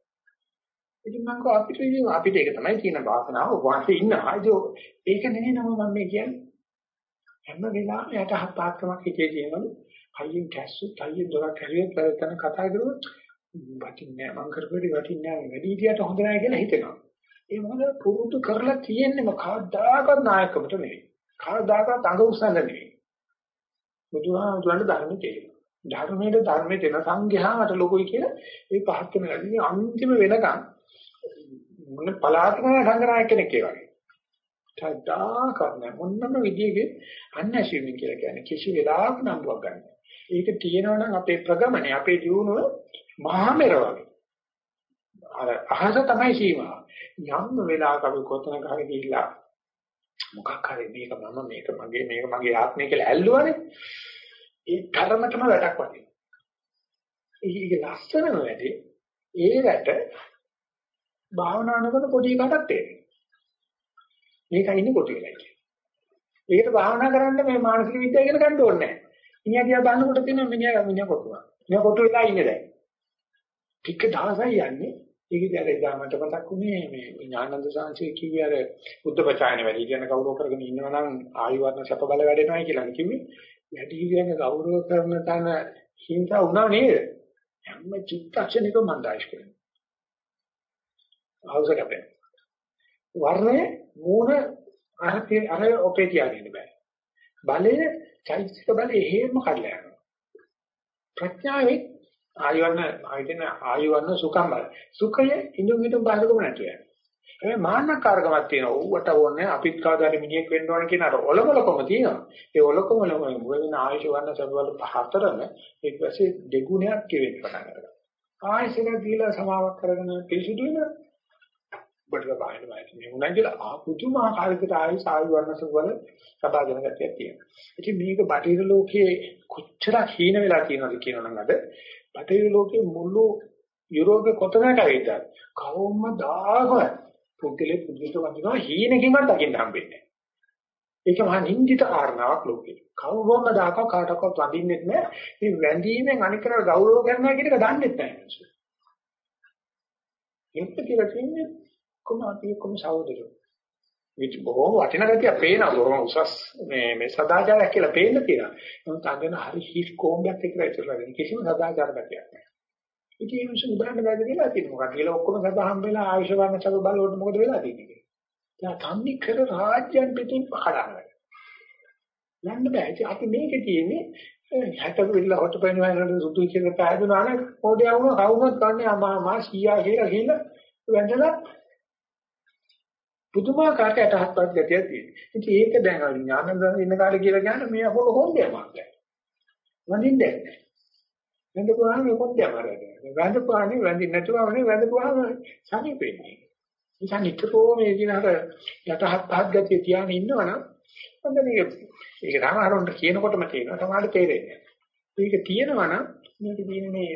ඉතින් මම කෝ අපිට අපිට ඒක තමයි කියන වාසනාව. වාසේ ඉන්න ආයෝ ඒක නෙවෙයි නම මම මේ කියන්නේ. හැම වෙලාවෙම යට හත්පාක්කමක් හිතේ තියෙනවලු. හයියෙන් කැස්සු හයියෙන් දොරක් හැරියෙත් තන කතා කරුවොත් වටින්නේ නැහැ. මං කරපෙඩි වටින්නේ නැහැ. වැඩි හිටියට හොඳ නැහැ කියලා හිතෙනවා. ඒ මොකද පුරුදු කරලා තියෙන්නේ කවදාකවත් නායකකට නෙවෙයි. කවදාකවත් අඟ උස්සන්න නෙවෙයි. බුදුහාමුදුරන්ට ධර්ම තේරෙනවා. ධර්මයේ ධර්මයේ තේන සංඝයාට ලොකුයි කියලා ඒ පහත් වෙන අන්තිම වෙනකන් මොන පලාතකම සංග්‍රහය කෙනෙක් ඒ වගේ. තදා කරන මොනම විදිහේ අන්නැසීමෙන් කියලා කියන්නේ කිසි වෙලාවක නම්බුවක් ගන්න. ඒක තියෙනවා නම් අපේ ප්‍රගමනේ අපේ ජීවුණුව මහා මෙර වගේ. අර අහස තමයි සීමාව. යම් වෙලාවක අපි කොතනක හරි ගිහිල්ලා මොකක් හරි මේක මම මේක මගේ මේක මගේ ආත්මය කියලා ඇල්ලුවනේ. ඒ ධර්මතම වැඩක් වගේ. ඒක ලස්සනම වැඩේ ඒ වැඩ භාවනා කරනකොට පොඩි එකටත් තේරෙනවා. මේක ඉන්නේ කොටු වෙලා කියන්නේ. ඒකට භාවනා කරන්න මේ මානසික විද්‍යාව ඉගෙන ගන්න ඕනේ නැහැ. මිනිහා දිහා බලනකොට තියෙන මිනිහා මිනිහා කොටුවා. මිනිහා කොටු වෙලා ඉන්නේ දැන්. ටික දවසයි යන්නේ. ඒකදී අර එදා මට මතක් වුණේ මේ ඥානන්ද සාංශේ කිව්වේ අර බුද්ධ පචායන වැඩි කියන ගෞරව කරගෙන ඉන්නවා නම් ආයු වර්ණ සැප බල වැඩෙනවායි කියලා කිව්වේ. වැඩි කියන ගෞරව කරන තන හිංසා වුණා නේද? හැම චිත්තක්ෂණිකව මන්දායිස් කරනවා. ආවුස කැපෙන. වර්ණය මූණ අර අර ඔපේ තියාගෙන බෑ. බලය චෛතසික බලය හේම කඩලා යනවා. ප්‍රඥාවේ ආයවන්න ආයතන ආයවන්න සුඛම් බල. සුඛය ඉඳුන් හිටුම් බාහිරකම නැති යනවා. ඒ මාන්නකාරකමක් තියෙනවා. ඌවට ඕනේ අපිත් කවදාද මිනිහෙක් වෙන්න ඕන කියන අර ඔලොමලකම තියෙනවා. ඒ ඔලොකම මොන ආයශ වන්න සබවල හතරම ඊට පස්සේ දෙගුණයක් කෙවෙන්න පටන් ගන්නවා. ආයශක දීලා සමාවක් කරගෙන පිසුදු වෙනවා. ඔබට බාහිර වයිස් මේ උනා කියලා ආ පුදුමාකාරයකට ආයි සාවි වර්ණස වල සබාගෙන ගැටියක් තියෙනවා. ඉතින් මේක බටහිර ලෝකයේ කොච්චර හීන වෙලා තියෙනවද කියනවනම් අද බටහිර ලෝකයේ මුළු යුරෝපේ කොතනක ඇවිත් කවමදාකවත් පුද්ගලෙ පුද්ගලික වදිනවා හීනකින්වත් දකින්න හම්බෙන්නේ නැහැ. ඒක මහා නින්දිත කාරණාවක් ලෝකේ. කවමදාක කාටවත් වදින්නෙත් නැහැ. මේ වැඳීමෙන් අනිකර ගෞරව කරනවා කියන එක දන්නෙත් නැහැ මිනිස්සු. ඒක කියලා කියන්නේ ඔක්කොම අපි ඔක්කොම සහෝදරයෝ. විච බොහොම වටිනා ගැතිය පේනවා බොහොම උසස් මේ මේ සදාචාරයක් කියලා පේන්න තියෙනවා. නමුත් අගෙන හරි හිස් කොම්බයක් එක ඉතරලා කිසිම සදාචාර ගැතියක් නැහැ. ඉතින් මේ මිනිස්සු උදාහරණ ගන්න කියලා තියෙනවා. මොකක්ද කියලා ඔක්කොම සදාහම් වෙලා ආයුෂ වර්ණ සබ බලවට මොකද වෙලා තියෙන්නේ කියලා. දැන් තන්නේ කර රාජ්‍යයන් පිටින් පහඩනවා. යන්න බෑ. ඉතින් අපි මේකේ තියෙන්නේ හැටක විල්ලා හොට පෙන්වන වෙනකොට සුදු කියලා පෑදුනා නම් පොඩි අවුන කවුරුත් කන්නේ අමා මා සීයා කියලා කියලා වැඳලා පුදුමාකාර යටහත්පත් ගතියක් තියෙනවා. ඉතින් ඒක දැන් අර ඥානදන ඉන්න කාලේ කියලා කියන්නේ මේ අපොල හොන්දේ මාත්‍ය. වඳින්නේ නැහැ. වැඳපුවාම මේ හොන්දේ මාරගෙන. වැඳපුවානේ වැඳින්න නැතුවම නේ වැඳපුවාම සනීපෙන්නේ. ඉතින් නිතරම මේ කියන අර යටහත්පත් ගතිය තියාගෙන ඉන්නවනම් හොඳ මේක ඒක සමහරවන්ට කියනකොටම තියෙනවා සමහරට තේරෙන්නේ නැහැ. මේක තියෙනවනම් මේක තියෙන්නේ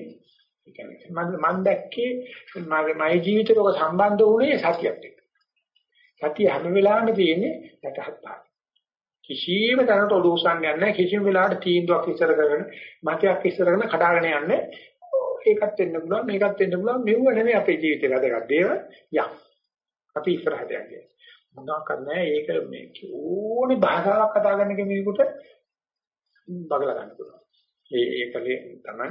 ඒ කියන්නේ මම මම දැක්කේ මගේ මගේ ජීවිතේක සම්බන්ධ වුණේ සතියත් එක්ක. සතිය හැම වෙලාවෙම තියෙන්නේ යටහත් පාඩ. කිසියම් තැනකට ඔලුව උස්සන්නේ නැහැ. කිසිම වෙලාවකට තීන්දුවක් ඉස්සර කරගෙන මතයක් ඉස්සර කරගෙන කඩාගෙන යන්නේ ඒකත් වෙන්න පුළුවන් මේකත් වෙන්න පුළුවන්. මෙව නෙමෙයි අපේ ජීවිතේ වැදගත්. දේව යක් අපි ඉස්සරහට යන්නේ. මොනවා කරන්නේ ඒක මේ ඕනේ භාෂාවක් කතා කරන කෙනෙකුට බගලා ගන්න පුළුවන්. ඒ ඒකලේ තමයි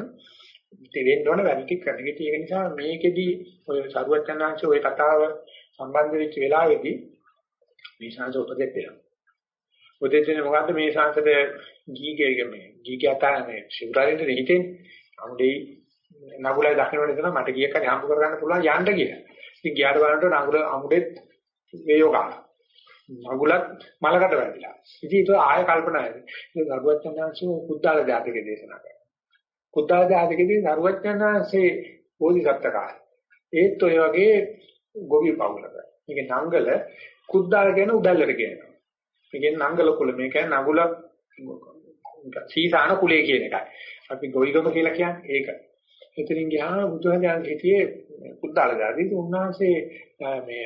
තේරෙන්න ඕන වැඩි ටික කරන එක ඒක නිසා මේකෙදි ඔය සරුවචනාංශ ඔය කතාව සම්බන්ධ වෙච්ච වෙලාවේදී මේ ශාන්ත උපදෙස් දෙනවා උදේ දිනේ මොකද්ද මේ ශාන්තද ගීගේ මේ ගීගේ අතනේ සිවුරාරින්ද හිතෙන් අමුඩේ නගුලයි දකින්නට දෙනවා මට ගියක් හරි හම්බ කරගන්න පුළුවන් යන්න කියලා. ඉතින් ගියාට බලනකොට නගුල අමුඩෙත් වේයෝගා. නගුලත් මලකට වැටිලා. ඉතින් ඒක ආය කල්පනා වෙනවා. ඉතින් ගරුවචනාංශෝ කුද්දාල ජාතකයේ දේශනා කරනවා. කුද්දාල ජාතකයේදී ගරුවචනාංශේ බෝධිසත්ව කාලේ. ඒත් ඔය වගේ ගොවි පවුලක. මේක නංගල කුද්දාල කියන උදැල්ලට කියනවා. මේකෙන් නංගල කුල මේක නගුල සීසාන කුලේ කියන එකයි. අපි ගොවිගම කියලා කියන්නේ ඒක. එතනින් ගියාම බුදුහාමයන් හිටියේ කුද්දාල ගාදී උන්වහන්සේ මේ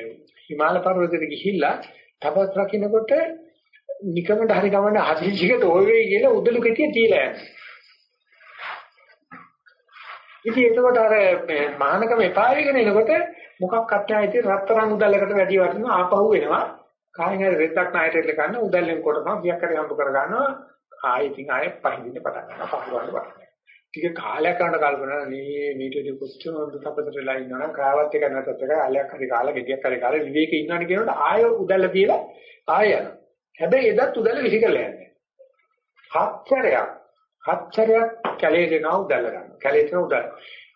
හිමාල පර්වතයට ගිහිල්ලා තපස් රකින්නකොට නිකමට හරි ගමන හදිසියකට ඔය වෙයි කියලා උදළු කෙටිය තියලා යනවා. ඉතින් එතකොට අර මහානකම එපා වෙගෙන එනකොට මොකක් අත්‍යයිති රත්තරන් උදැල්ලකට වැඩි වටිනවා ආපහු වෙනවා. කායින් හරි රෙද්දක් ණයට එල්ල ගන්න උදැල්ලෙන් කොටනවා ගියක් හරි හම්බ කර ගන්නවා. ආයෙ ඉතින් ආයෙ පහින්න පටන් ගන්නවා. පහළවන්න බලන්න. ටික කාලයක් යනකොට කල්පනා නේ මීටරේ කොච්චර දුතපතට වෙලා ඉන්නවනම් කාවත් එක නැතත් එක අලයක් හරි කාලා ගෙඩියක් හරි කාලා විවේකේ ඉන්නවනේ කියනකොට ආය උදැල්ල කියලා ආය යනවා. හැබැයි එදත් උදැල්ල විසි කරලා යන්නේ. හත්තරයක් හත්තරයක් කැලේ දෙනවා උදැල්ල ගන්නවා. කැලේ දෙන උදැල්ල.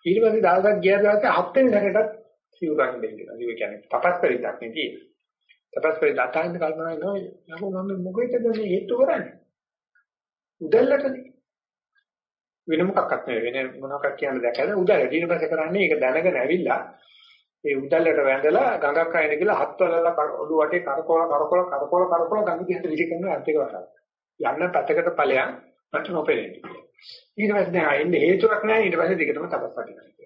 ඊට පස්සේ දවසක් ගියාට පස්සේ හත් වෙනි සැරේටත් සිවුරන් දෙන්නවා. ඒ කියන්නේ තපස් පරිදක් නේ තියෙන්නේ. තපස් පරිදත් අහින්ද කල්පනා කරනවා යකෝ මම මොකේද මේ හේතු කරන්නේ? උදැල්ලටනේ. වෙන මොකක්වත් නෙවෙයි වෙන මොනවාක් කියන්න දැකලා උදැල්ල ඊට පස්සේ කරන්නේ ඒක දැනගෙන ඇවිල්ලා ඒ උදැල්ලට වැඳලා ගඟක් අයින කියලා හත් වලලා ඔළුව වටේ කරකවල කරකවල කරකවල කරකවල ගඟ දිහාට විසි කරන අර්ථයක වරක්. යන්න පැත්තකට ඵලයන් මට නොපෙරෙන්නේ. ඊට පස්සේ දැන් එන්නේ හේතුවක් නැහැ ඊට පස්සේ දිගටම තපස් පටිනවා.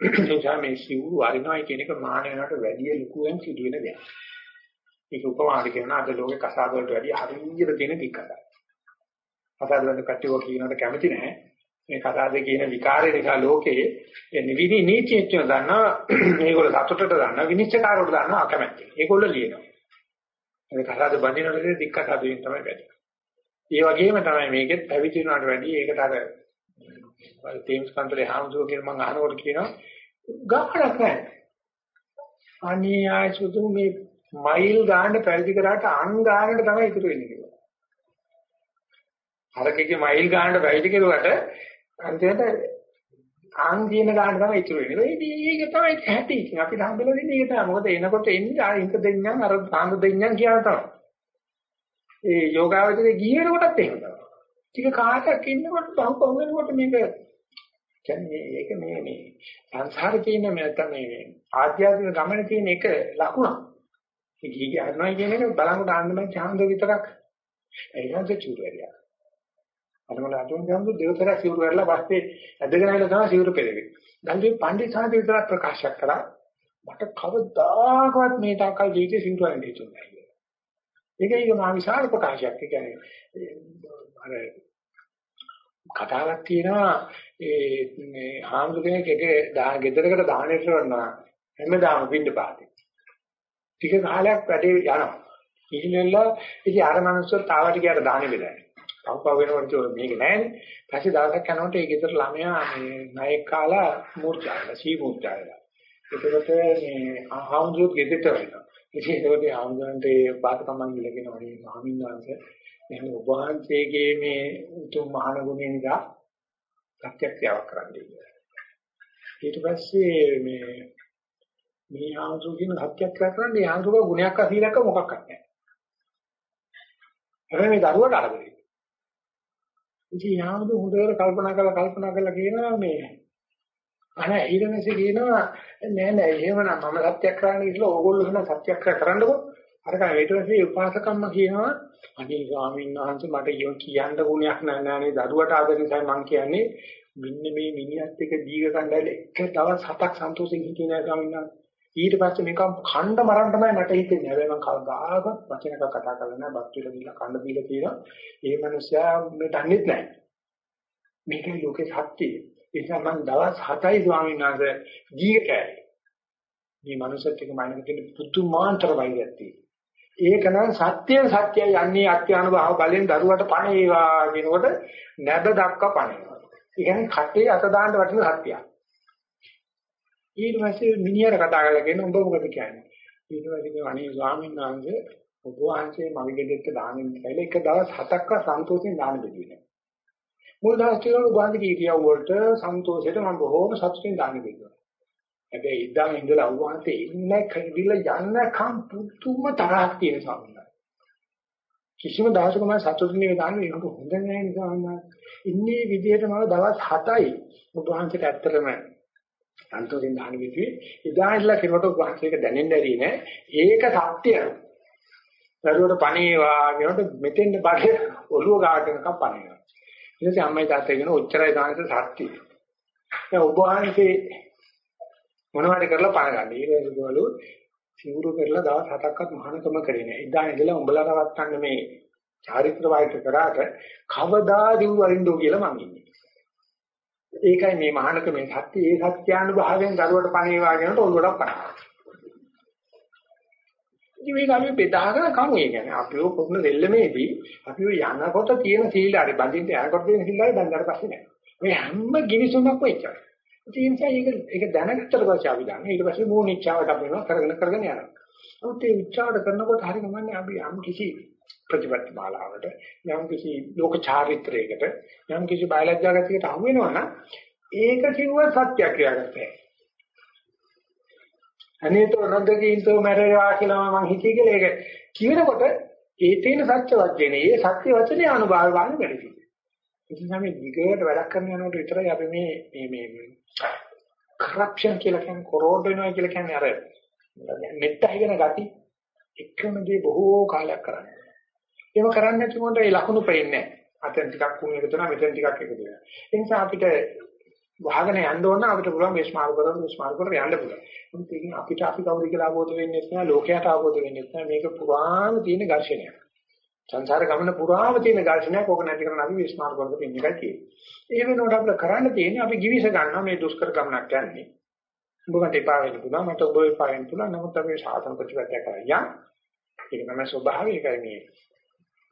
එනිසා මේ සිවුරු වරිනවයි කියන එක මාන වෙනකට වැඩි ලුකුවෙන් සිදුවෙන දෙයක්. මේක උපමාවට කියන අද ලෝකේ කසාද වලට වැඩි හරියට තියෙන දික්කඩයි. කසාද වලට කට්ටිය කියනකට කැමති නැහැ. මේ කතාවේ කියන විකාරය නිසා ලෝකයේ නිවිනි නීතිඥයෝ දන්නා මේගොල්ලෝ සතුටට දන්නා විනිශ්චයකාරවරු දන්නා අකමැති. ඒගොල්ලෝ ලියනවා. මේ කතාවේ බඳිනවලදී දික්ක සාදුවෙන් තමයි වැඩි. ඒ වගේම තමයි මේකෙත් පැවිදි වුණාට වැඩි ඒකට අර තේම්ස් කන්තරේ හාමුදුරුවෝ කියන මම අහනකොට කියනවා ගානක් නැහැ. අනේ ආයසුතු මේ මයිල් ගානට පැවිදි කරාට අං ගානට තමයි ඉතුරු වෙන්නේ කියලා. හරකෙගේ මයිල් ගානට පැවිදි කෙරුවට අන්තිමට ආන් කියන ගාන තමයි ඉතුරු වෙන්නේ. ඒක තමයි ඇති. ඉතින් අපි හම්බෙලා දෙන්නේ ඒක තමයි. මොකද එනකොට එන්නේ ආ ඉන්ක දෙඤ්ඤම් අර සාන්ද දෙඤ්ඤම් කියන තමයි. ඒ යෝගාවචරයේ ගිහින කොටත් එහෙම තමයි. ටික කාටක් ඉන්නකොට බහු බහු වෙනකොට මේක කියන්නේ ඒක මේ මේ සංසාරේ තියෙන නැත්නම් මේ ආධ්‍යාත්මික ගමනේ තියෙන එක ලකුණක්. ඒ ගිහි ගන්නවා කියන එක බලංගොඩ ආන්දමයි ඡාන්ද විතරක්. ඒකන්ට චූරු වෙරියා. අරමල අතුන් ගම්දු දෙවතර සිවුරු කරලා පස්සේ ඇදගෙන ආවිලා තමයි සිවුරු පෙරෙන්නේ. ගල්දී පණ්ඩිත සාන්ති විතරක් ප්‍රකාශ කරා මට කවදාකවත් මේ තාකල් ජීවිතේ සිවුරු වලින් හිතුන්නේ නැහැ. ඒකයි මා විශාල ප්‍රකාශයක්. ඒ කියන්නේ අර කතාවක් තියෙනවා ඒ මේ හාමුදුර කෙනෙක් එක ගෙදරකට දාහනෙට වුණා හැමදාම පින්න පාතේ. ටික කාලයක් වැඩේ යනවා. ඉහිලෙල්ල ඉතින් අර මනුස්සය තාවට ගියාට දාහනෙ බෙදන්නේ. පව්පව වෙනකොට මේක නෑනේ. පස්සේ දවසක් යනකොට ඒ ගෙදර ළමයා මේ ණයෙක් කාලා මූර්ඡාවලා, සී මූර්ඡාවලා. ඒකකට මේ ආහඳුත් ගෙදරට වෙනවා. ඉතින් ඒකට ආහඳුන්ට ඒ බාතකමන් ඉලගෙනවා මේ මහමින් වහන්සේ. එහෙනම් ඔබ වහන්සේගේ මේ උතුම් මහාන ගුණය නිසා ප්‍රත්‍යක්ෂයක් කරන්නේ. ඊට පස්සේ මේ මේ ආහඳු කියන සත්‍යක්‍රියා කරන්නේ ආහඳුක ගුණයක් අසීලක මොකක්වත් නැහැ. හැබැයි මේ දරුවට අරගෙන ඉතින් යාමද හොඳට කල්පනා කරලා කල්පනා කරලා කියනවා මේ අනේ ඊළඟසේ කියනවා නෑ නෑ එහෙමනම් මම සත්‍යයක් කරන්න කියලා ඕගොල්ලෝ කියන සත්‍යයක් කරන්නකො අර කන ඊට පස්සේ උපාසකම්ම කියනවා අනේ ස්වාමීන් වහන්සේ මට කියන්න ගුණයක් නෑ නෑනේ දරුවට ආදර නිසා මං කියන්නේ මෙන්න මේ මිනිහත් එක්ක දීග කණ්ඩායම එක දවස් හතක් සන්තෝෂෙන් හිටියේ නෑ ස්වාමීන් වහන්සේ ඊට පස්සේ මේක ඛණ්ඩ මරන්න තමයි මට හිතෙන්නේ. හැබැයි මම කවදාකවත් වචනක කතා කරලා නැහැ. බත් පිළ දීලා ඛණ්ඩ දීලා තියෙනවා. ඒ මනුස්සයා මේ දන්නේ නැහැ. මේකේ ලෝකේ සත්‍යය. ඒ නිසා මම දවස් 7යි ස්වාමීන් වහන්සේ ජීවිතේ. මේ මනුස්සත් එක්ක මම කියන පුදුමාන්තර වෛරයක් තියෙනවා. ඒක නම් සත්‍යයෙන් සත්‍යයි යන්නේ අත්‍යානුභව බලෙන් දරුවට පණ ඒවා කියනකොට නැබ දක්වා පණ ඒවා. ඒ කියන්නේ කටේ අත දාන්න වටින සත්‍යයක්. ඊට පස්සේ මිනිහර කතා කරලා කියන උඹ මොකද කියන්නේ? ඊට පස්සේ කියන අනේ ස්වාමීන් වහන්සේ ඔබ වහන්සේ මගේ ගෙදරට දානින් කියලා එක දවස් හතක්ව සන්තෝෂෙන් දාන දෙන්නේ. මුල් දවස් ටික ඔබ වහන්සේ කීකියා වලට සන්තෝෂයට මම බොහෝම සතුටින් දාන දෙන්නවා. හැබැයි ඉඳන් ඉඳලා ඔබ වහන්සේ ඉන්නේ කවිල යන්නකම් පුතුම තරහක් තියෙන ස්වාමීන් කිසිම දවසක මම සතුටින් නේ දාන්නේ. ඒක හොඳ නැහැ නිසා ඉන්නේ විදිහට මම දවස් 7යි ඔබ වහන්සේට ඇත්තටම සන්තෝෂෙන් දාන විදිහේ ඉදා ඉල්ලා කෙනෙකුට වහන්සේක දැනෙන්න ඇරි නෑ. ඒක සත්‍යය. දරුවට පණේවා කියනකොට මෙතෙන් බඩේ ඔළුව ගාගෙනකම් පණේවා ඊට පස්සේ අම්මයි තාත්තයි කියන ඔච්චරයි දානට සත්‍යය. දැන් ඔබ වහන්සේ මොනවද කරලා පණ ගන්න ඊට පස්සේ සිවුරු කරලා දවස් හතක්වත් මහානකම කරේ නෑ ඉදා ඉඳලා උඹලා රවත්තන්න මේ චාරිත්‍ර වායිත කරාට කවදා දිවු වරින්දෝ කියලා මම ඉන්නේ ඒකයි මේ මහානක මේ සත්‍ය ඒ සත්‍යානුභවයෙන් දරුවට පණේ වාගෙනට ඔළුවට පණනවා. ඉතින් මේක අපි බෙදාගෙන කමු ඒ කියන්නේ අපිව පොකුණ දෙල්ලමේදී අපිව යනකොට තියෙන සීල හරි බඳින්න යනකොට තියෙන සීල හරි බඳලා පස්සේ නෑ. මේ හැම ගිවිසුමක්ම එච්චරයි. ඉතින් ඒ නිසා ඒක ඒක දැනගත්තට පස්සේ අපි දන්නේ ඊට පස්සේ මූණ ඉච්ඡාවට අපි වෙනවා කරගෙන කරගෙන යනවා. නමුත් ඒ ඉච්ඡාවට කරනකොට හරි ගමන්නේ අපි යම් කිසි ප්‍රතිපත්ති මාලාවට යම් කිසි ලෝක චාරිත්‍රයකට යම් කිසි බයලජ්ජා ගතියකට අහු වෙනවනම් ඒක කිව්ව සත්‍ය ක්‍රියාගතයි. අනේතෝ නන්දකීන්තෝ මරේවා කියලා මම හිතේ කියලා ඒක කියනකොට ඒ තේන සත්‍ය වචනේ ඒ සත්‍ය වචනේ අනුභව ගන්න බැරි. ඉතින් අපි දිගට වැඩක් කරන යනකොට විතරයි අපි මේ මේ මේ කරප්ෂන් කියලා කියන්නේ කොරෝඩ් වෙනවා කියලා කියන්නේ අර මෙත්ත හිගෙන ගති එකම දේ බොහෝ කාලයක් කරන්නේ. ඒව කරන්නේ නැති මොකට ඒ ලකුණු පෙන්නේ නැහැ. අතෙන් ටිකක් කුණ එකතු වෙනවා මෙතෙන් ටිකක් එකතු වෙනවා. ඒ නිසා අපිට වහගෙන යන්න ඕන අපිට පුළුවන් මේ ස්මාරක කරන මේ ස්මාරක කරලා යන්න පුළුවන්. මොකද ඒකෙන් අපිට අපි කවුරු කියලා අවබෝධ වෙන්නේ නැහැ ලෝකයට අවබෝධ වෙන්නේ නැහැ මේක පුරාම තියෙන ඝර්ෂණයක්. සංසාර ගමන පුරාම තියෙන ඝර්ෂණයක් ඕක නැති කරන අපි මේ ස්මාරක කරලා ඉන්න එකයි තියෙන්නේ. ඒ වෙනකොට අපිට කරන්න තියෙන්නේ අපි givis ගන්නවා මේ දුෂ්කර ගමනක් යන්නේ. ඔබ මට එපා වෙන්න පුළුවන් මට ඔබ එපා වෙන්න පුළුවන් නමුත් අපි සාසන ප්‍රතිපත්තිය කරා යන්. ඒක තමයි ස්වභාවය ඒකයි මේ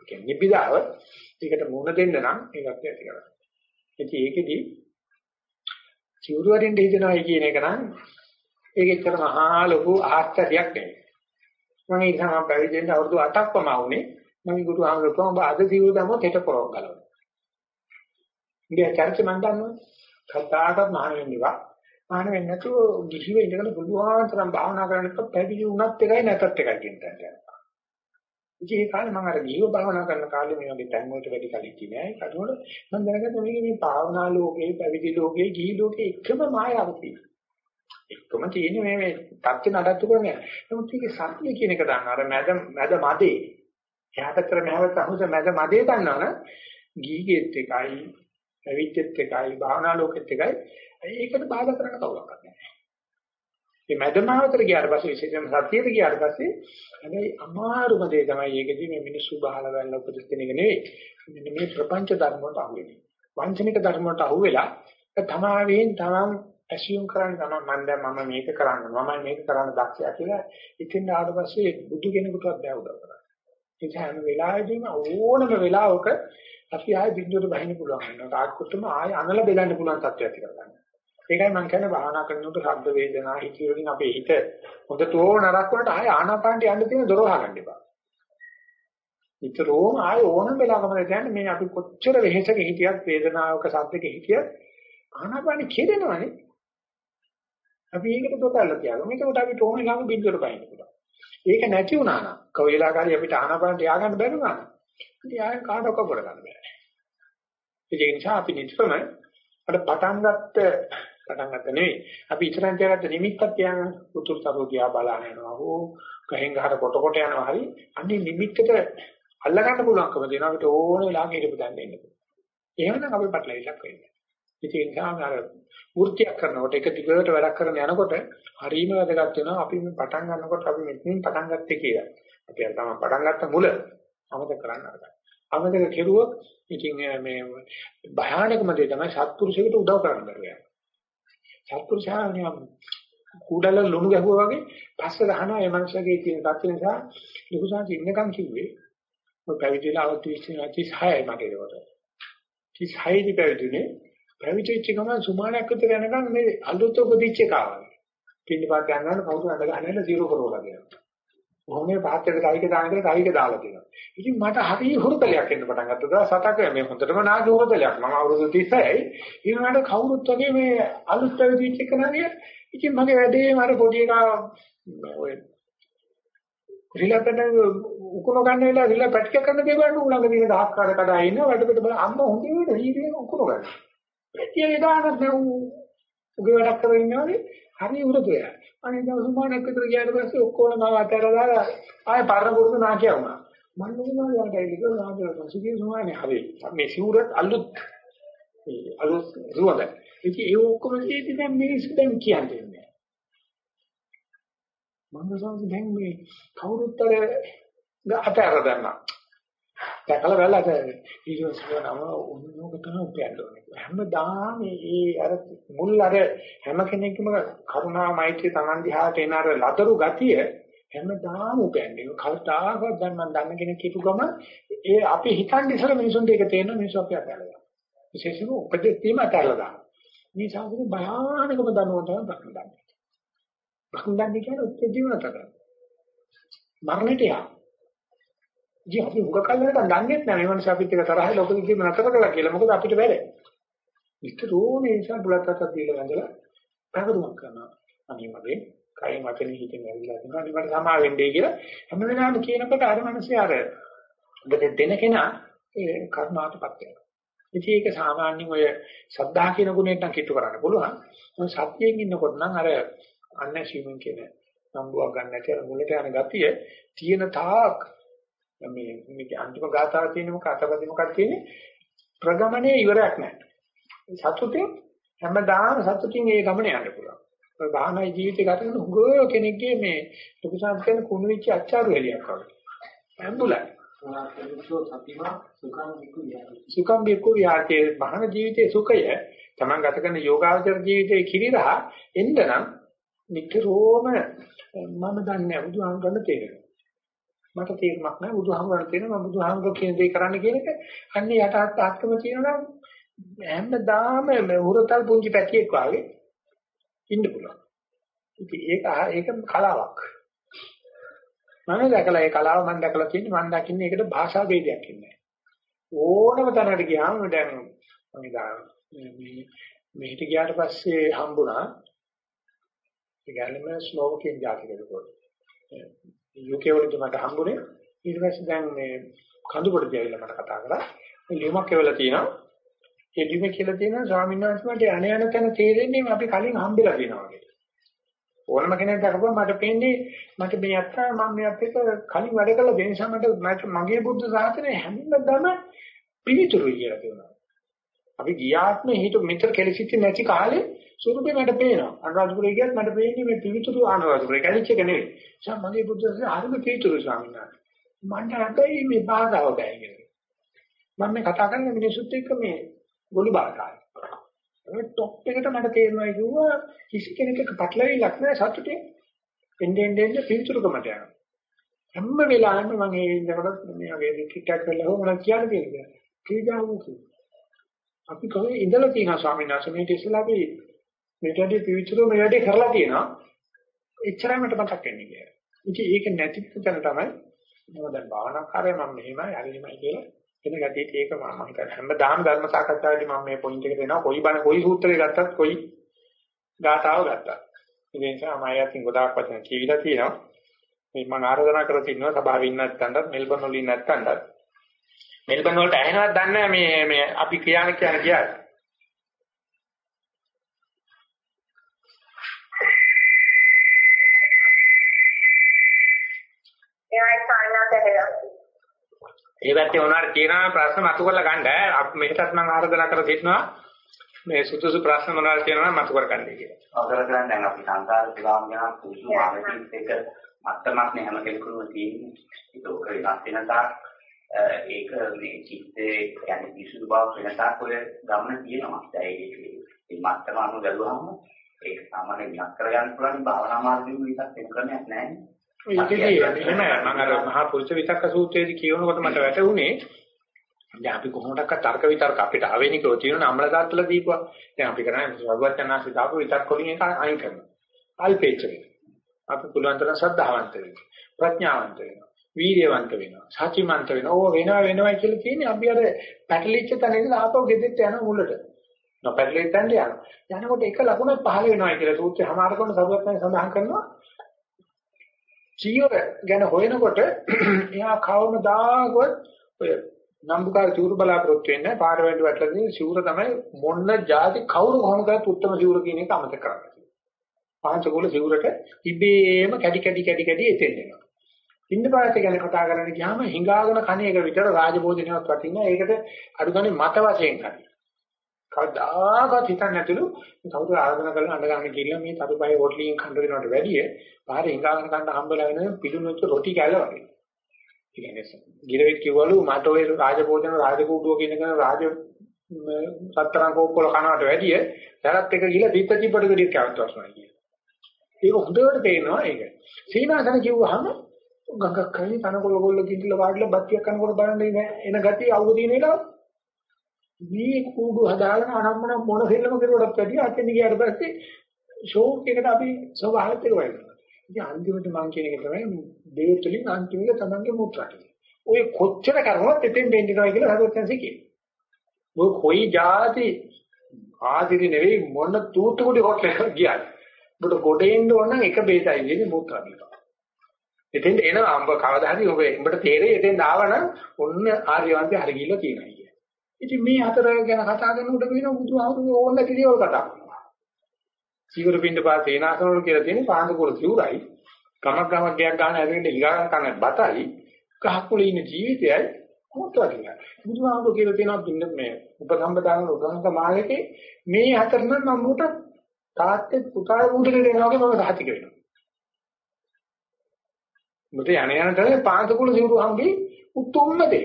කියන්නේ නිබ්බිදාව ඒකට මුණ දෙන්න නම් ඒකත් ඇති කරගන්න. ඉතින් ඒකෙදි සිවුරු වරින් හිතනවා කියන එක නම් ඒක එච්චර මහා ලොකු ආශ්චර්යයක් නෙවෙයි. මම ඒ නිසා මම පැවිදෙන්න අවුරුදු 8ක්ම වුණේ මම ගුරු ආමරකම ඔබ අද සිවුරු දැම්මොත් හෙට පොරව ගලවනවා. ඉතින් චර්ච මන් දන්නවා. කතාකට මහාන වෙන්නේවා. මහාන වෙන්නේ නැතුව ගිහිව ඉඳගෙන පුළුවන් තරම් භාවනා කරනකොට පැවිදි වුණත් එකයි නැතත් එකයි කියන තැනට. ඉතින් ඒ කාලේ මම අර ගිහිව භාවනා කරන කාලේ මේ වගේ තැන් වලට වැඩි කලින් නෑ. ඒකට මම දැනගත්තා මේක මේ භාවනා ලෝකේ, පැවිදි ලෝකේ, ගිහි ලෝකේ එකම මායාවක් තියෙනවා. එකම තියෙන්නේ මේ මේ තත්ත්ව නඩත්තු කරන්නේ. නමුත් මේකේ සත්‍ය කියන එක දන්නා. අර මැද මැද මදේ. එහාටතර මෙහාට අහුස මැද මදේ දන්නවනේ. ගිහිගෙත් එකයි, පැවිද්දෙත් එකයි, භාවනා ලෝකෙත් එකයි. ඒකට බාධා කරන්න කවුරක්වත් නැහැ. මේ මැදමාවතර ගියාට පස්සේ විශේෂයෙන්ම සතියට ගියාට පස්සේ හැබැයි අමාරුම දේ තමයි ඒකදී මේ මිනිස්සු බහලා ගන්න උපදෙස් දෙන එක නෙවෙයි. මෙන්න මේ ප්‍රපංච ධර්ම වලට අහු වෙන්නේ. වංචනික ධර්ම වලට අහු වෙලා තමාවෙන් තමන් ඇසියුම් කරන්නේ තමයි මම දැන් මම මේක කරන්න මම මේක කරන්න දක්ෂයා කියලා ඉතින් ආවට පස්සේ බුදු කෙනෙකුටවත් බෑ උදව් කරන්න. ඒ හැම වෙලාවෙදීම ඕනම වෙලාවක අපි ආයෙ බින්දුවට බහින්න පුළුවන් වෙනවා. තාක්කුත්තම ආයෙ අනල බෙදන්න පුළුවන් තත්ත්වයක් ඇති කරගන්න. ඒකයි මම කියන්නේ භාවනා කරනකොට ශබ්ද වේදනා හිත වලින් අපේ හිත හොඳටෝ නරක වලට ආය ආනාපානට යන්න තියෙන දොර වහගන්න එපා. නිතරම ආය ඕනම වෙලාවකම දැනන්නේ මේ අපි කොච්චර වෙහෙසක හිටියත් වේදනාවක ශබ්දක හිටියත් ආනාපානෙ කෙරෙනවනේ. අපි ඒකට තොතල්ලා තියාගමු. මේකට අපි තෝරන ළඟ බින්දුවට බයින්න පුළුවන්. ඒක නැති වුණා නම් කවේලාකාරී අපිට ආනාපානට ය아가න්න බැරි වුණා. ඉතින් ආයෙ කාටවත් කරගන්න බෑ. ඒ නිසා අපි නිතරම අර පටන් ගත්ත පටන් ගත්ත නෙවෙයි. අපි ඉස්සරහින් තියාගත්ත නිමිත්තක් තියාගන්න. උතුරු තරුව දිහා බලන යනවා. ඕ ගහෙන් ගහට කොට කොට යනවා හරි. අන්නේ නිමිත්තට අල්ල ගන්න පුළුවන්කම දෙනවා. අපිට ඕන වෙලාවක හිටපු දන්නේ ඉන්න පුළුවන්. එහෙමනම් අපි පැටලෙන්නක් වෙන්නේ. ඉතින් ඒ නිසා අර වෘත්තියක් කරනකොට එක දිගට වැඩක් කරන යනකොට හරීම වැදගත් වෙනවා අපි මේ පටන් ගන්නකොට අපි මෙතනින් පටන් ගත්තේ කියලා. අපි අර තමයි පටන් ගත්ත මුල අමතක කරන්න අරගන්න. අමතක කෙරුවොත් ඉතින් මේ භයානකම දේ තමයි සත්පුරුෂයෙකුට උදව් කරන්න බැහැ. සත්පුරුෂයා නියම් කුඩල ලුණු ගැහුවා වගේ පස්ස ගහනවා ඒ මනුස්සයාගේ තියෙන තත්ත්ව නිසා ලුකුසාන්ති ඉන්නකම් කිව්වේ ඔය පැවිදිලා අවුරුදු 26යි මට ඒකට 36 දී පැවිදිුනේ පැවිදිච්ච ගමන් සුමානක් විතර යනකම් මේ අලුත උපදිච්ච කාවල පින්නපාත යනකොට කවුරු අඳ ගන්නද zero කරවලා කියනවා කොහොමද පාත්‍රයට කයික දාන කියලා කයික දාලා තියෙනවා. ඉතින් මට හරි හුරුතලයක් එන්න පටන් ගත්තා. සතක මේ හොඳටම නාගේ හුරුතලයක්. මම අවුරුදු 36යි. ඊළඟට කවුරුත් වගේ මේ අලුත් පැවිදිච්ච කෙනාගේ ඉතින් මගේ වැඩේම අර පොඩි එකා ඔය රිලපෙන උකුණ ගන්න වෙලාව රිල පැටික කරන දේ බලන්න උලඟ දින දහස් කාඩ කඩා ඉන්න වැඩ පිට බල අම්මා හොඳින් වෙන හීරියන උකුණ ගන්න. පැටියගේ දානක් නේ උගේ වැඩක් කරගෙන ඉන්නවනේ හරි උරතුය. අනේ දවස් මානක් විතර ගියාට පස්සේ ඔක්කොම මම අතහැරලා දාලා ආයෙ පරණ පුරුදු නාකිය වුණා. මම නුඹලා යාටයි කිව්වා නාකිය සුගේ සුමානේ හරි. මේ සිවුරත් අලුත් අලුත් රුවද. ඉතින් ඒ ඔක්කොම දෙටි දැන් මිනිස්සු දැන් කියන්නේ. මම සංස දැන් මේ කවුරුත් අර අතහැර දැම්මා. දැකලා බලලා ඊට පස්සේ නම උන්නෝක තමයි උපයන්න ඕනේ. හැමදාම මේ අර මුල් අර හැම කෙනෙක්ම කරුණා මෛත්‍රී තමන් දිහාට එන අර ලදරු ගතිය හැමදාම උපයන්නේ. කවදාකවත් දැන් මම දන්න කෙනෙක් හිතු ගම ඒ අපි හිතන්නේ ඉතල මිනිසුන්ට ඒක තේරෙන මිනිස්සු අපි අතහැරලා. විශේෂයෙන්ම උපදෙස් දීම අතහැරලා දානවා. මේ සාසනේ භයානකම දනුවට තමයි බක්ම දන්නේ. බක්ම දන්නේ කියන්නේ උත්තර ජීවනත කරනවා. මරණයට යනවා. ඉතින් අපි උග කල්ලකට දන්නේ නැහැ මේ මනස අපිත් එක තරහයි ලොකෙ කිව්ව නතර කරලා කියලා. මොකද අපිට බැහැ. විතරෝ මේ නිසා බුලත් අතක් දීලා වැඳලා පැවරුමක් කරනවා. අනේ මගේ කයින් වචනේ හිතෙන් ඇවිල්ලා තියෙනවා. අනේ මට සමා වෙන්නේ කියලා හැම වෙලාවෙම කියනකොට අර මනසේ අර ඔබට දෙන කෙනා ඒ කර්මාටපත් වෙනවා. ඉතින් ඒක සාමාන්‍යයෙන් ඔය සද්ධා කියන ගුණයට නම් කිට්ටු කරන්න පුළුවන්. මොකද සත්‍යයෙන් ඉන්නකොට නම් අර අන්නැසීමෙන් කියන සම්බුවක් ගන්න නැති අර මුලට යන ගතිය තියෙන තාක් මේ මේ අන්තිම ගාථාව තියෙන මොක අතපදි මොකක්ද කියන්නේ ප්‍රගමණයේ ඉවරයක් නැහැ. සතුටින් හැමදාම සතුටින් ඒ ගමන යන්න පුළුවන්. ඔය භාවනා ජීවිතය ගත කරන උගෝ කෙනෙක්ගේ මේ ලොකු සංස්කරණ කුණු වෙච්ච අච්චාරු එලියක් වගේ. ඇම්බුලයි. සුඛම් බිකු විහාරයේ මහාන ජීවිතයේ සුඛය තමන් ගත කරන යෝගාවචර ජීවිතයේ කිරිරහ එන්නනම් නිතරම මම දන්නේ බුදුහාමුදුරන් තේරෙනවා. මට තේරුමක් නැහැ බුදුහාමුදුරන් තියෙනවා මම බුදුහාමුදුර කියන දේ කරන්න කියන එක අන්නේ යටහත් ආත්ම කියනවා හැමදාම මේ උරතල් පුංචි පැටියෙක් වගේ ඉන්න පුළුවන්. ඉතින් ඒක ඒක කලාවක්. මම දැකලා ඒ කලාව මම දැකලා තියෙන්නේ මම දකින්නේ ඒකට භාෂා ભેදයක් ඉන්නේ. ඕනම තැනකට ගියාම දැන් මම මේ මෙහෙට ගියාට පස්සේ හම්බුණා ඒ කියන්නේ ස්ලෝවකින් ජාතිකයෙකුට. UK වලදී මට හම්බුනේ ඊට පස්සේ දැන් මේ කඳුකොඩ දිවිලා මට කතා කරා. මේ ලියුමක් එවලා තියෙනවා. ඒ ලියුමේ කියලා තියෙනවා ස්වාමීන් වහන්සේ මට යණ යන තැන තේරෙන්නේ අපි කලින් හම්බෙලා තියෙනවා වගේ. ඕනම කෙනෙක් දැකපුවා මට පේන්නේ මට මේ අත්තා මම මෙයත් එක්ක කලින් වැඩ කළා ඒ නිසා මට මගේ බුද්ධ ශාසනය හැමදම පිළිතුරු කියලා කියනවා. අපි ගියාත්මේ හිත මෙතර කෙලසිච්ච නැති කාලේ ස්වරූපේ මට පේනවා. අනුරාධපුරේ ගියත් මට පේන්නේ මේ පිළිතුරු අනුරාධපුරේ කැලිච්ච එක නෙවෙයි. ඒ මගේ බුද්ධ ශාසනය හරිම පිළිතුරු ස්වාමීන් වහන්සේ. මන්ට හැබැයි මේ බාධාව බෑ කියලා. මම මේ කතා කරන මිනිසුත් එක්ක මේ ගොළු බාධායි. ඒ টොප් එකට මට තේරෙනවා කිව්වා කිසි කෙනෙක්ට පටලවිලක් නැහැ සතුටේ. එන්නේ එන්නේ පිළිතුරුකමට යනවා. හැම වෙලාවෙම මම ඒ ඉඳකොට මේ වගේ කිට්ටක් කරලා හොම මම කියන්න තියෙනවා. කීජාවු අපි කොහේ ඉඳලා තියෙනවා ස්වාමීන් වහන්සේ. මේ ඉස්සලා අපි මේට වැඩි පිළිතුරු මේ වැඩි කරලා තියෙනවා. එච්චරයි මට මතක් වෙන්නේ කියලා. ඉතින් ඒක නැති තැන තමයි මම දැන් භාවනාකාරය මම මෙහෙමයි හරිමයි කියලා එන ගැටියට ඒක මම හිතන්නේ. හැමදාම ධර්ම සාකච්ඡාවේදී මම මේ පොයින්ට් එක දෙනවා කොයි බණ කොයි සූත්‍රය ගත්තත් කොයි ගාතාව ගත්තත්. ඒ නිසා මම අයකින් ගොඩාක් වචන කියවිලා තියෙනවා. මේ මම ආරාධනා කරලා තිනවා සභාවේ ඉන්න නැත්නම්ත් මෙල්බන් වල ඉන්න නැත්නම්ත් මෙල්බන් වලට ඇහෙනවද දන්නේ මේ මේ අපි කියන කියන කියාද ඒ පැත්තේ මොනවාරි තියෙනවා ප්‍රශ්න මතු කරලා ගන්න. අපි මෙහෙටත් මම ආරාධනා කරලා තිනවා. මේ සුදුසු ප්‍රශ්න මොනවද කියනවා නම් මතු කරගන්නයි කියලා. අවසර කරන්නේ දැන් අපි සංසාර පුරාම ගැන පුදුම මානසික එක මත්තමක් නේ හැම කෙනෙකුම තියෙන්නේ. ඒක ඔක වෙනස් වෙන තාක් ඒක මේ චිත්තේ කියන්නේ විසුදු බව වෙන තාක් ඔය ගමන තියෙනවා. දැන් මේ මත්තම අනුව ගලුවාම ඒක සාමාන්‍ය විනාශ කරගන්න පුළුවන් භාවනා මාර්ගයෙන් විතක් වෙන ක්‍රමයක් නැහැ. ඒකදී එහෙම මම අර මහා පුරුෂ විතක්ක සූත්‍රයේදී කියනකොට මට වැටහුනේ දැන් අපි කොහොමඩක්ක තර්ක විතර්ක අපිට ආවේනිකව තියෙන අම්ල දාත්තල දීපුවා. දැන් අපි කරන්නේ සර්වඥාන්සේ දාපු විතර්ක වලින් එක අයින් කරනවා. අල්පේච්ච වෙනවා. අපි පුළුවන් තරම් ශ්‍රද්ධාවන්ත වෙනවා. ප්‍රඥාවන්ත වෙනවා. වීර්යවන්ත වෙනවා. සත්‍යමන්ත වෙනවා. ඕව වෙනවා වෙනවා කියලා කියන්නේ අපි අර පැටලිච්ච තැන ඉඳලා ආපහු ගෙදෙට්ට යන මුලට. නොපැටලෙන්න යන්න යනවා. යනකොට එක ලකුණක් පහළ වෙනවා කියලා සූත්‍රය හමාර කරන සරුවත්නේ සඳහන් කරනවා. චීවර ගැන හොයනකොට <clears throat> එයා කවමදාකවත් ඔය නම්බුකාර චූර බලාපොරොත්තු වෙන්නේ පාර වැට වැටලා සිවුර තමයි මොන්න જાති කවුරු කොහොම කරත් උත්තම සිවුර කියන එක අමතක කරන්නේ. පාංචකෝල සිවුරට ඉබේම කැඩි කැඩි කැඩි කැඩි එතෙන් එනවා. ඉන්න පායත ගැන කතා කරන්න ගියාම හිඟාගෙන කණේක විතර රාජභෝජනයක් වටිනවා. ඒකට අඩුගානේ මත වශයෙන් හරි. කවදාකවත් හිතන්නේ නැතුළු කවුරු ආරාධනා කරලා අඬ ගන්න කියලා මේ තරුපය හොටලින් කන්න දෙනවට වැඩිය පාරේ හිඟාගෙන කන්න හම්බලා වෙන පිළුණුච්ච රොටි කැල වගේ. ඒ කියන්නේ ගිරවෙක් කිව්වලු මට ඔය රාජභෝජන රාජකූඩුව කියන කෙන රාජ සතරන් කෝක්කොල කනවට වැඩිය දැරත් එක ගිහලා පිට තිබ්බට ගෙඩියක් කවවත් වස්නා කියන. ඒක හොඳට පේනවා ඒක. සීනාසන කිව්වහම ගඟක් කරේ තනකොළ කොල්ල කිඳිලා වාඩිලා බත්තියක් කනකොට බලන්නේ එන ගතිය අවුව දින වෙලාව. මේ කූඩු හදාගෙන අනම්මන මොන සෙල්ලම කරුවටත් වැඩිය අතෙන් ගියාට පස්සේ ෂෝක් එකට අපි ස්වභාවයත් එක වෙනවා. ඉතින් අන්තිමට මම කියන එක තමයි දේතුලින් අන්තිමට තමන්ගේ මුත්‍රා ඔය කොච්චර කරනවත් එතෙන් දෙන්නවා කියලා හදවතෙන්සේ කියනවා. ඔය කොයි જાති ආදිරි නෙවෙයි මොන තූතු කුඩි හොට්ලක ගියාද. ඔබට ගොඩේන්න ඕන නම් එක බේතයි ඉන්නේ මුත්‍රා බීපා. එතෙන් එන අම්බ කවදා හරි ඔබ උඹට තේරෙයි එතෙන් ආවනම් ඔන්න ආර්යවන්තය හරි ගිහිල්ලා තියෙනවා කිය. ඉතින් මේ හතර ගැන කතා කරනකොට වෙන බුදුහාමුදුරුවෝ ඕන පිළිවෙල කතා කරනවා. සීවර පින්ඩ පාත සේනාසනවල කියලා තියෙන්නේ පාන්දකුල සිවුරයි. ගමක් ගමක් ගයක් ගන්න ඇරෙන්න ඊගාන කන බතයි. කහකුල ඉන්න ජීවිතයයි මොකක්ද කියන්නේ. බුදුහාමුදුරුවෝ කියලා තියෙනවා පින්න මේ උපසම්පදාන උපසම්පද මාලකේ මේ හතර නම් මම උට තාත්තේ පුතා උඩට දෙනවා වගේ මම සාහිතික වෙනවා. මුට යණ යන තරේ පාන්දකුල සිවුරු හම්බි උතුම්ම දේ.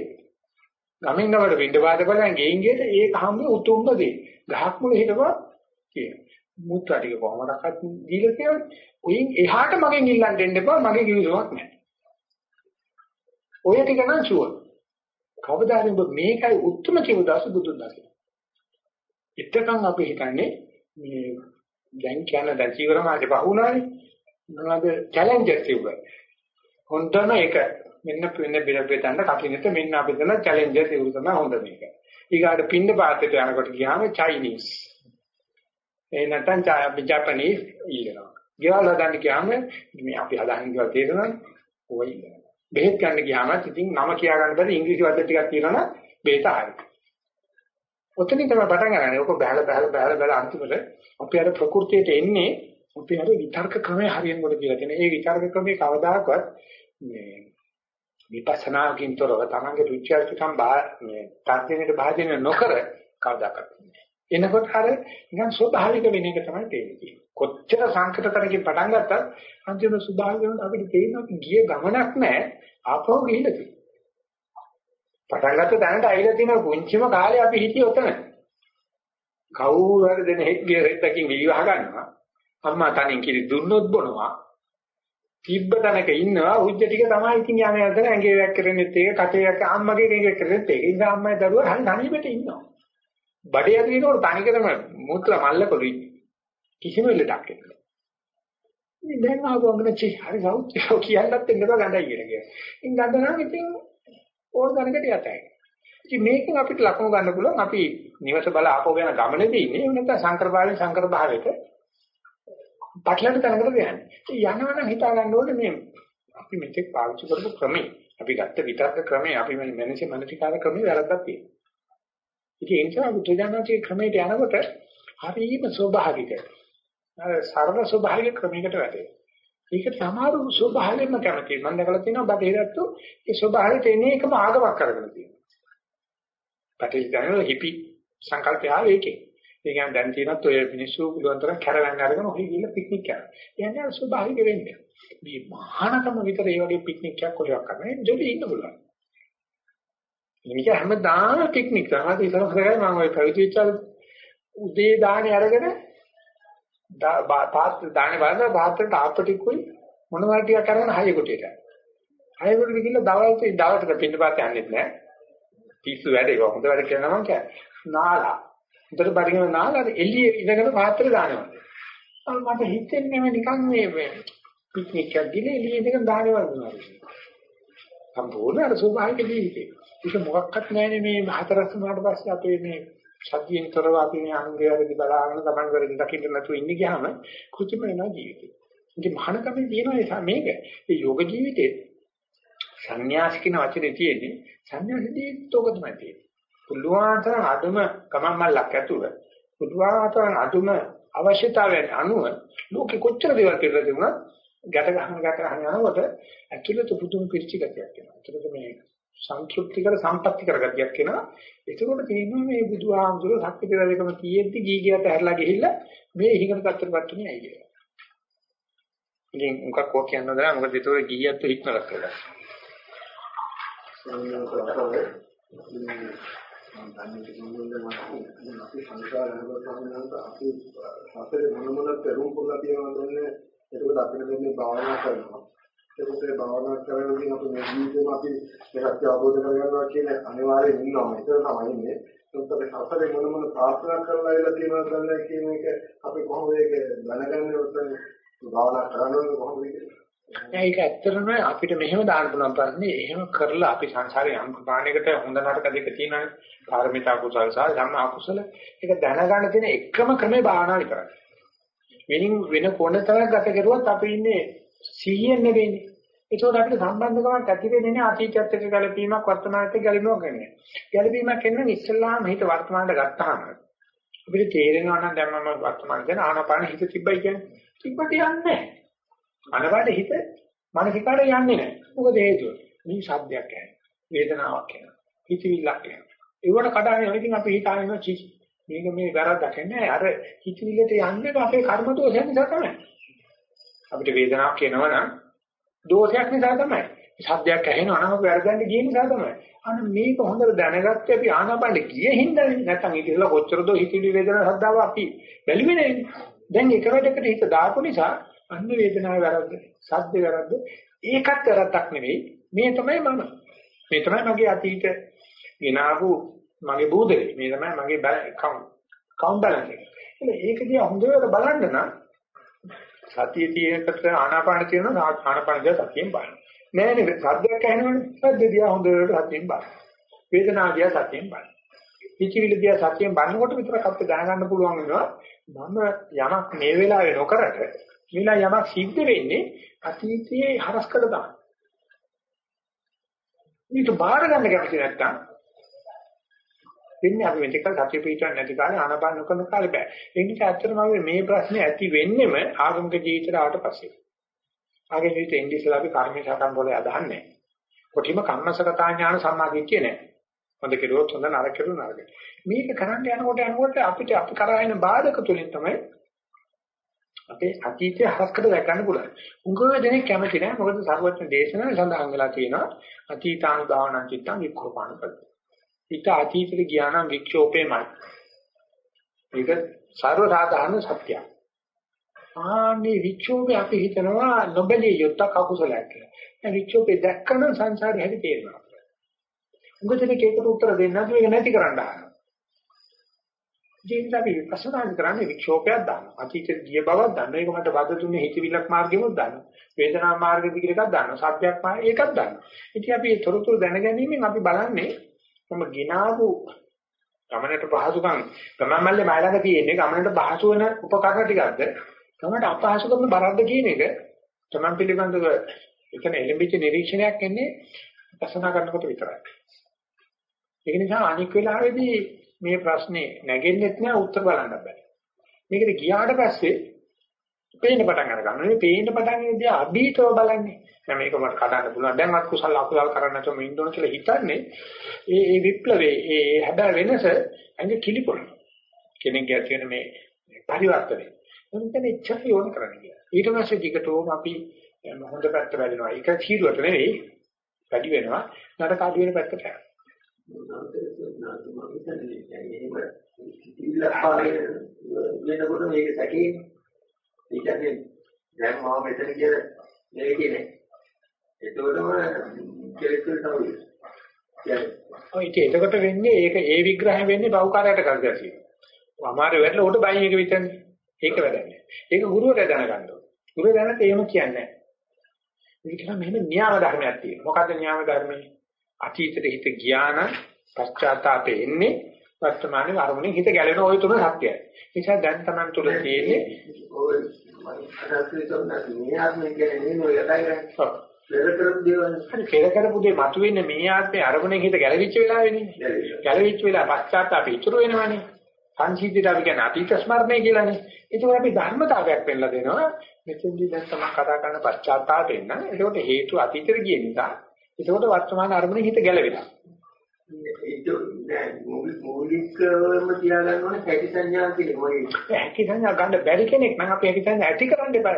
ගමින් ගමඩ පින්ඩ පාත බලන් ගෙයින් ගෙට ඒක හම්බි උතුම්ම දේ. ගහක් මුල හිටපුවා කියන. මුත්‍රා ටික කොහොමදක්වත් දීලා තියෙන්නේ. උයින් එහාට මගෙන් ඉල්ලන්න දෙන්න එපා මගේ කිවිසුමක් නැහැ. ඔය ටික නම් ෂුවර්. කවදාද ඔබ මේකයි උත්තරම කියව දාස බුදුන් දකින. එතකන් අපි හිතන්නේ මේ දැන් කියන දැන් චීවරමාගේ බහුණානේ. මොනවද චැලෙන්ජර් තිබ්බා. හොඳම එක මෙන්න පින්න බිරපෙතන්න කකිනෙත මෙන්න අපි කරන චැලෙන්ජර් ඒක තමයි හොඳ මේක. ඊගාට පින්න පාතේට යනකොට ගියාම චයිනීස්. ඒ නැත්නම් ජපනීස් ඊළනවා. ගෙවල් හදන්න ගියාම මේ අපි හදන්න කියලා තේරෙනවා ඔය ඊළනවා. බෙහෙත් ගන්න ගියාම ඉතින් නම කියා ගන්න බැරි ඉංග්‍රීසි වචන ටිකක් තියෙනවනම් බෙහෙත හරි. ඔතනින් තමයි පටන් ගන්න. ඔක බහලා බහලා බහලා බහලා අන්තිමට අපි අර ප්‍රകൃතියට එන්නේ අපි අර විතර්ක ක්‍රමයේ හරියනකොට කියලා තියෙන. ඒ විතර්ක ක්‍රමයේ කවදාකවත් මේ විපස්සනාකින් තොරව තමන්ගේ රුචියර්ථකම් මේ තාර්කිකයට භාජනය නොකර කවදාකවත් එනකොට අර නිකන් ස්වභාවික වෙන එක තමයි තේරෙන්නේ. කොච්චර සංකටතරකින් පටන් ගත්තත් අන්තිම ස්වභාවික වෙනකොට අපිට තේරෙනවා ගිය ගමනක් නැහැ ආපහු ගිහිල්ලා තියෙනවා. පටන් ගත්ත තැනට ඇවිල්ලා තියෙන පුංචිම කාලේ අපි හිටියේ ඔතන. කවුරු හරි දෙන හෙක්ගේ රෙද්දකින් විවාහ ගන්නවා. අම්මා තනින් කිරි දුන්නොත් බොනවා. තිබ්බ තැනක ඉන්නවා උජ්ජ ටික තමයි ඉතින් යන්නේ අතන ඇඟේ වැක් කරෙන්නෙත් ඒක කටේ වැක් අම්මගේ කෙනෙක් කරෙන්නෙත් ඒක. ඉතින් අම්මයි දරුවා හරි තනියකට ඉන්නවා. බඩේ ඇතුලේ ඉනකොට තනිකරම මුත්‍රා මල්ලකොළු කිසිම ලෙඩක් නැහැ. ඉතින් දැන් ආවම චි හරි සෞඛ්‍ය කියන්නත් එන්න බෑ ගඳයි කියලා කියනවා. ඉතින් ගඳ නම් ඉතින් ඕන දැනකට යතයි ඉතින් මේකෙන් අපිට ලකුණු ගන්න පුළුවන්. අපි නිවස බල ආපෝ යන ගමනේදී ඉන්නේ. එහෙම නැත්නම් සංකර භාවයෙන් සංකර භාවයට පටලට තැනකට යන්නේ. යනවනම් හිතා ගන්න ඕනේ මේ අපි මෙතෙක් පාවිච්චි කරපු ක්‍රමේ අපි ගත්ත විතර්ක ක්‍රමේ අපි මේ මනසේ මනසිකාර ක්‍රමේ වැරද්දක් තියෙනවා. ඉතින් ඒ නිසා බුදුජානකගේ ක්‍රමයට යනකොට හරිම ස්වභාවික. අර සරල ස්වභාවික ක්‍රමයකට වැටෙනවා. ඒක සමහර ස්වභාවයෙන්ම කැමතියි. මම දැකලා තියෙනවා බටහිරත්තු ඒ ස්වභාවයට එන්නේ එකම ආගමක් කරගෙන තියෙනවා. බටහිර දැනන හිපි සංකල්පය ආවේ ඒකේ. ඒ කියන්නේ දැන් තියෙනත් ඔය මිනිස්සු පුළුවන් තරම් කැරවැන් අරගෙන ඔහි ගිහිල්ලා පික්නික් කරනවා. කියන්නේ අර ස්වභාවික වෙන්නේ. මේ මහානකම විතර ඒ වගේ පික්නික් එකක් කොහෙවත් කරන්නේ ජොලි ඉන්න පුළුවන්. මේක හැමදාම පික්නික් කරනවා. ඒ ඉතල කරගෙන මම ඔය පැවිදි වෙච්චාල උදේ දාහනේ අරගෙන පාත් දාහනේ බලන පාත්‍රයට ආපටිකුයි මොනවා ටිකක් අරගෙන හය කොටියට. හය කොටියට ගිහිල්ලා දවල්ට දවල්ට පින්න පාත් යන්නෙත් නෑ. පිස්සු වැඩ ඒක හොඳ වැඩ කරනවා මම කියන්නේ. නාලා. උඩට බරිගෙන නාලා එළියේ ඉඳගෙන පාත්‍ර දානවා. මට හිතෙන්නේ මේ නිකන් මේ පික්නික් එකක් ගිහලා එළියේ ඉඳගෙන දානේ වදිනවා. සම්පූර්ණ අර ස්වභාවික ජීවිතේ. ඒක මොකක්වත් නැහැනේ මේ හතරස් වුණාට පස්සේ අපේ මේ සතියෙන් තොරව අපි මේ අනුගයවලදී බලාගෙන ගමන් කරගෙන දකින්න නැතුව ඉන්නේ ගියාම කෘතිම වෙන ජීවිතේ. ඉතින් මහානකමේ තියෙනවා මේක. මේ යෝග ජීවිතේ සංന്യാස කියන වචනේ තියෙන්නේ සංന്യാසදී තෝක තමයි තියෙන්නේ. පුළුවන් තරම් අඩුම ගමන් මල්ලක් ඇතුව පුළුවන් තරම් අඩුම අවශ්‍යතාවයන් අනුව ලෝකෙ කොච්චර දේවල් කියලා තිබුණත් ගැට ගන්න ගැට ගන්න යනකොට ඇතුළත පුදුම පිරිචි ගතියක් එනවා. ඇතුළත මේ සංതൃප්තිකර සම්පත්‍තිකර ගතියක් එනවා. එතකොට තේරෙනවා මේ බුදුහාමුදුර සක්විතිරදකම තියෙද්දි ගීගයට හැරලා ගිහිල්ලා මේ හිඟන තත්ත්වයට පත්ුනේ ඇයි කියලා. ඉතින් මොකක් කෝ කියන්නද නැහැ මොකද ඒතකොට ගිහියත් හිටනලක් කරලා. මම දන්නේ කිසිම මම අපි සංසාර අනුභව අපි සසරේ මොන මොන පෙරුම් පුරලා තියෙනවද කියන්නේ ඒකත් අපිට දෙන්නේ භාවනා කරනවා. ඒකත් ඒ භාවනා කරනකොට අපි මේ ජීවිතේම අපි මේ සත්‍ය අවබෝධ කරගන්නවා කියන අනිවාර්යයෙන් ඉන්නවා. ඒක තමයි ඉන්නේ ඒත් අපි සසරේ මොන මොන ප්‍රාර්ථනා කරලා ඉලා තියෙනවද කියන්නේ කියන එක අපි කොහොමද ඒක දැනගන්නේ? භාවනා කරනකොට කොහොමද කියන්නේ ඒක ඇත්තටම අපිට මෙහෙම දාන්න පුළුවන් ප්‍රශ්නේ එහෙම කරලා අපි සංසාරේ යම් ප්‍රමාණයකට හොඳ නරක දෙක තියෙනවානේ. පාරමිතා කුසල සහ ධම්ම අකුසල. ඒක දැනගන්න තියෙන එකම ක්‍රමේ භාවනා විතරයි. වෙනින් වෙන කොනතරක් ගත කරුවත් අපි ඉන්නේ 100න් නෙවෙයිනේ. ඒකෝට අපිට සම්බන්ධකමක් ඇති වෙන්නේ නැහැ අතීතයත් එක්ක ගැලපීමක් වර්තමානයත් එක්ක ගැලපීමක් වෙන්නේ. ගැලපීමක් එන්නේ ඉස්සල්ලාම හිත වර්තමානට ගත්තාම. අපිට තේරෙනවා නම් දැන් මම වර්තමාන කියන ආනාපාන හිත තිබ්බයි කියන්නේ. තිබ්බට යන්නේ නැහැ. අනවට හිත මානසිකාට යන්නේ නැහැ. මොකද හේතුව? මේ ශබ්දයක් ඇහෙන. වේදනාවක් එනවා. හිතවිල්ලක් එනවා. ඒවට කඩාගෙන ඉතින් අපි හිතාගෙන චි මේක මේ වැරද්දක් නෑ. අර හිතවිල්ලට යන්නේ අපේ කර්ම දෝෂයක් නිසා තමයි. අපිට වේදනාවක් එනවනම් දෝෂයක් නිසා තමයි. ශබ්දයක් ඇහෙනවා නම් අපි වැරදන්නේ ගිය නිසා තමයි. අන්න මේක හොඳට දැනගත්තේ අපි ආනාපානෙ ගියේ හින්දානේ. නැත්තම් ඒක ඉතල කොච්චර දෝ හිතවිලි වේදනා ශබ්දාව අපි බැලුවේ නෑනේ. දැන් එක වැඩකට හිත දාපු නිසා අන්න වේදනාවේ වැරද්ද, සද්ද වැරද්ද, ඒකත් වැරද්දක් නෙවෙයි. මේ තමයි මම. මේ තමයි මගේ අතීත ගෙනාවු මගේ බූදලේ. මේ තමයි මගේ කවුන්ට් කවුන්ට් බැලන්ස් එක. ඒක දිහා හොඳට බලන්න නම් සතිය තියෙනකට ආනාපාන තියෙනවා ආනාපාන දිහා සතියෙන් බලන්න. නෑ නේද? සද්දයක් ඇහෙනවනේ. සද්ද දිහා හොඳට සතියෙන් බලන්න. වේදනාව දිහා සතියෙන් බලන්න. හිතවිලි දිහා සතියෙන් බලනකොට විතරක් අපිට දැනගන්න පුළුවන් වෙනවා මම යමක් මේ වෙලාවේ නොකරට මේලා යමක් සිද්ධ වෙන්නේ අතීතයේ හරස්කඩ දාන. මේක බාර ගන්න කැමති නැත්තම් වෙන්නේ අපි මෙතෙක් සත්‍ය පිටුවක් නැති කාලේ ආනපාන නොකරන කාලේ බෑ. ඒ නිසා ඇත්තටම අපි මේ ප්‍රශ්නේ ඇති වෙන්නෙම ආගමික ජීවිතයට ආවට පස්සේ. ආගේ ජීවිතේ ඉන්දියස්ලා අපි කර්මේ සටන් වල අදහන්නේ. කොටිම කම්මසගතා ඥාන සම්මාදිට්ඨිය නෑ. හොඳ කෙරුවොත් හොඳ නරක කෙරුවොත් නරක. මේක කරන්න යනකොට යනකොට අපිට අපි කරා එන බාධක තුලින් තමයි අපේ අතීතය හරස්කට දැක් ගන්න පුළුවන්. උගව දෙනෙක් කැමති නැහැ. මොකද සර්වඥ දේශනාවේ සඳහන් වෙලා තියෙනවා අතීතානුභාවනං චිත්තං වික්ඛෝපාන පද. ඊට අතීතෙට ගියා නම් වික්ෂෝපේමයි. මේක සර්ව සාධාරණ සත්‍යයක්. ආන්නේ වික්ෂෝපේ අපි හිතනවා නොබලිය යුක්ත කකුසලයක් කියලා. ඒ වික්ෂෝපේ දැක්කම සංසාරේ හැටි තේරෙනවා. උගව දෙනෙක් ඒකට උත්තර දෙන්න නැතුව ඒක නැති කරන්න ආනවා. ජීවිත අපි විපස්සනා කරන්නේ වික්ෂෝපයක් දානවා. අතීතයේ ගිය බවක් දානවා. ඒක මට වද දුන්නේ හිතවිලක් මාර්ගෙමුත් දානවා. වේදනා මාර්ග දිගට එකක් දානවා. සත්‍යයක් මාර්ග ඒකක් දානවා. ඉතින් අපි මේ තොරතුරු දැනගැනීමෙන් අපි බලන්නේ මම ගිනාවු ගමනට පහසුකම් ගමන් මල්ලේ මයිලඟ තියෙන්නේ ගමනට පහසු වෙන උපකරණ ටිකක්ද ගමනට අපහසුකම් බරද්ද කියන එක තමන් පිළිබඳව එතන එළඹිච්ච නිරීක්ෂණයක් එන්නේ විපස්සනා කරනකොට විතරයි. ඒක නිසා අනික් වෙලාවෙදී මේ ප්‍රශ්නේ නැගෙන්නෙත් නෑ උත්තර බලන්න බෑ. මේකට ගියාට පස්සේ පේන්න පටන් අර ගන්නවා. මේ පේන්න පටන් ඉඳියා අභීතව බලන්නේ. දැන් මේක මට කඩන්න පුළුවන්. දැන් අත් කුසල අකුසල කරන්න නැතුව මේ ඉන්න ඕන කියලා හිතන්නේ ඒ ඒ විප්ලවයේ ඒ හැබැයි වෙනස ඇඟ කිලිපොන. කෙනෙක්ගේ ඇති වෙන මේ පරිවර්තනය. මොකද එච්චර යොණ කරන්න කියලා. ඊට පස්සේ දිගටම අපි හොඳ පැත්ත වැඩිනවා. ඒක තීරුවට නෙවෙයි වැඩි වෙනවා. නරක අඩු වෙන පැත්තට යනවා. වෙනකොට මේක සැකේ ඒ කියන්නේ දැන් මම මෙතන කියන මේ කියන්නේ එතකොටම කෙලෙස් වලට තමයි ඔය ඉතින් එතකොට වෙන්නේ ඒක ඒ විග්‍රහය වෙන්නේ බහුකාරයට කරගතියි. අමාරු වෙන්න උඩ බයි එක විතරනේ. ඒක වැඩන්නේ. ඒක ගුරුවරයා දැනගන්න ඕනේ. ගුරුවරයා දැනට එහෙම කියන්නේ නැහැ. මේක කියලා මෙහෙම න්‍යාය ධර්මයක් තියෙනවා. මොකද්ද න්‍යාය ධර්මය? අතීතෙට හිත ගියාන පශ්චාත්තාපේ එන්නේ වර්තමානයේ අරමුණේ හිත ගැලෙන ওই තුන සත්‍යයි. ඒ නිසා දැන් Taman තුල තියෙන්නේ ඔය. පෙර කරපු දේ මතුවෙන්නේ මේ ආත්මේ අරමුණේ හිත ගැලවිච්ච වෙලාවෙනේ. ගැලවිච්ච වෙලාව පශ්චාත්තාප ඉතුරු වෙනවනේ. සංසිද්ධියට අපි කියන්නේ අතීත ස්මරණය කියලානේ. ඒක අපි ධර්මතාවයක් වෙන්නලා දෙනවා. මෙතෙන්දී දැන් තමයි කතා කරන පශ්චාත්තාපයෙන් නම් ඒකට හේතු අතීතෙට ගිය නිසා ඒකට වර්තමාන අරමුණේ හිත ගැලවෙලා. ඒක මූලිකවම තියාගන්න ඕනේ හැකි සංඥා කියන්නේ? හැකි සංඥා ගන්න බැරි කෙනෙක් නම් අපි හැකි සංඥා ඇති කරන්න එපා.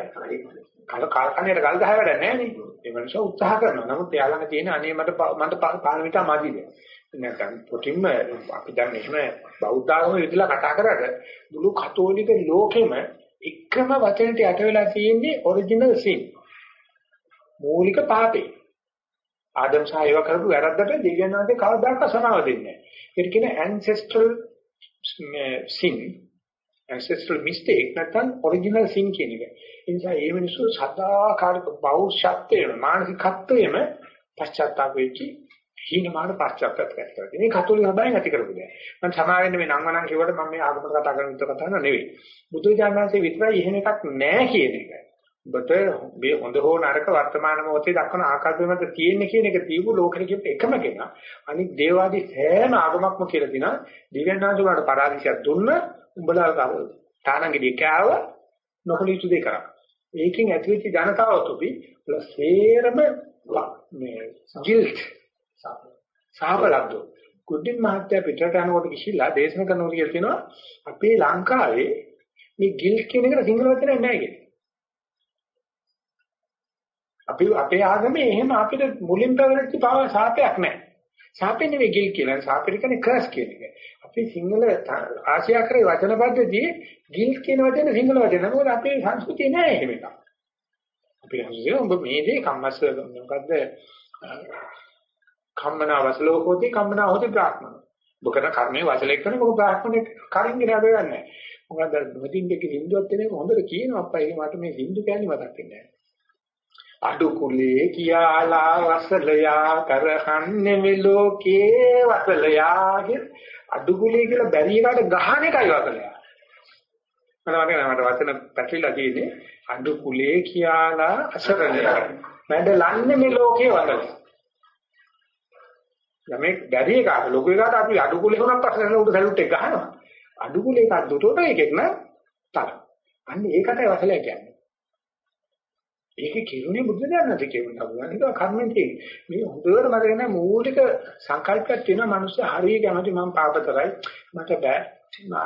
කල කාර්කණයට ගල් ගහ වැඩ නැහැ නේ. ඒ මනුස්සය උත්සාහ කරනවා. නමුත් එයා ළඟ තියෙන අනේ මට මට පාරමිතා මදිද. නැත්නම් පොටින්ම අපි දැන් මෙහෙම බෞද්ධ ආගම විදලා කතා කරාට මුළු කතෝලික ලෝකෙම එකම වචනට යට වෙලා තියෙන්නේ ඔරිජිනල් සින්. මූලික පාපේ. ආදම් සහ ඒවා කරපු වැරද්දට දෙවියන් වහන්සේ කවදාකවත් සමාව දෙන්නේ නැහැ. ඒක කියන ancestral sin ancestral mistake නැත්නම් original sin කියන එක. ඒ නිසා මේ මිනිස්සු සදාකාලික බෞද්ධත්වයේම මානසිකත්වයේම පශ්චාත්තාප වෙච්චි හීනමාන පශ්චාත්තාපයක් කරලා. මේ කතෝලික සභාවෙන් ඇති කරපු දෙයක්. මම සමාවෙන්න මේ නංවනන් කියවට මම මේ ආගමකට කතා කරන විතර කතා කරන නෙවෙයි. බුදුජානනාංශයේ විතරයි එහෙම එකක් නැහැ කියන එක. ඔබට මේ හොඳ හෝ නරක වර්තමාන මොහොතේ දක්වන ආකාරය මත තියෙන්නේ කියන එක තීව්‍ර ලෝකෙට කියප එකම කෙනා. අනිත් දේවාදී සෑම ආගමක්ම කියලා දිනා දිව්‍යඥාන වලට පරාදිශයක් දුන්න උඹලා තානංගෙඩිය කෑව නොකලිතු දෙක කරා. ඒකෙන් ඇතිවෙච්ච ජනතාව තුපි සේරම මේ ගිල්ට් සාපලද්දෝ කුඩින් මහත්තයා පිටරට යනකොට ගිහිල්ලා දේශන කරනකොට කියලා කියනවා අපේ ලංකාවේ මේ ගිල්ට් කියන එකට සිංහල වචනයක් නැහැ කියලා. අපි අපේ ආගමේ එහෙම අපිට මුලින් පැවරෙච්ච පාව සාපයක් නැහැ. සාපේ නෙවෙයි ගිල් කියලා. සාපේ කියන්නේ කර්ස් කියන එක. අපි සිංහල ආසියා කරේ වචන පද්ධතියේ ගිල් කියන වචනේ සිංහල වචන. මොකද අපේ සංස්කෘතිය නෑ එහෙම එකක්. අපි හිතුවේ ඔබ මේ දේ කම්මස්ස මොකද්ද? කම්මනා වසලෝකෝති කම්මනා හොති බ්‍රාහ්මණ. ඔබ කරන කර්මයේ වසලෙක් කරන මොකද බ්‍රාහ්මණෙක් කරින්ගෙන හදන්නේ. මොකද මොදින් දෙක හින්දුවත් එනේ හොඳට කියනවා අප්පා මට මේ හින්දු කියන්නේ මතක් වෙන්නේ නැහැ. අඩු කුලේ කියාලා වසලයා කරහන්නේ මෙලෝකේ වසලයා කිය අඩු කුලේ කියලා බැරි එකට ගහන එකයි වසලයා මම මට වචන පැටලිලා තියෙන්නේ. අඩු කුලේ කියාලා අසරලයා මැඩලන්නේ මේ ලෝකේ වසලයා යමෙක් බැරි එකට ලොකු එකට අපි අඩු කුලේ වුණත් පස්සේ උඩ සැලුට් එක ගහනවා. අඩු කුලේ එකක් දුටුවට එකෙක් නෑ තර අන්න ඒකටයි වසලයා කියන්නේ. ඒක කිරුණේ බුද්ධ ඥානද කියන්න පුළුවන්. ඒක කර්මෙන් තියෙන්නේ. මේ හොඳට මතක නැහැ මූලික සංකල්පයක් තියෙනවා මිනිස්සු හරිය කැමති මම පාපතරයි මට බෑ.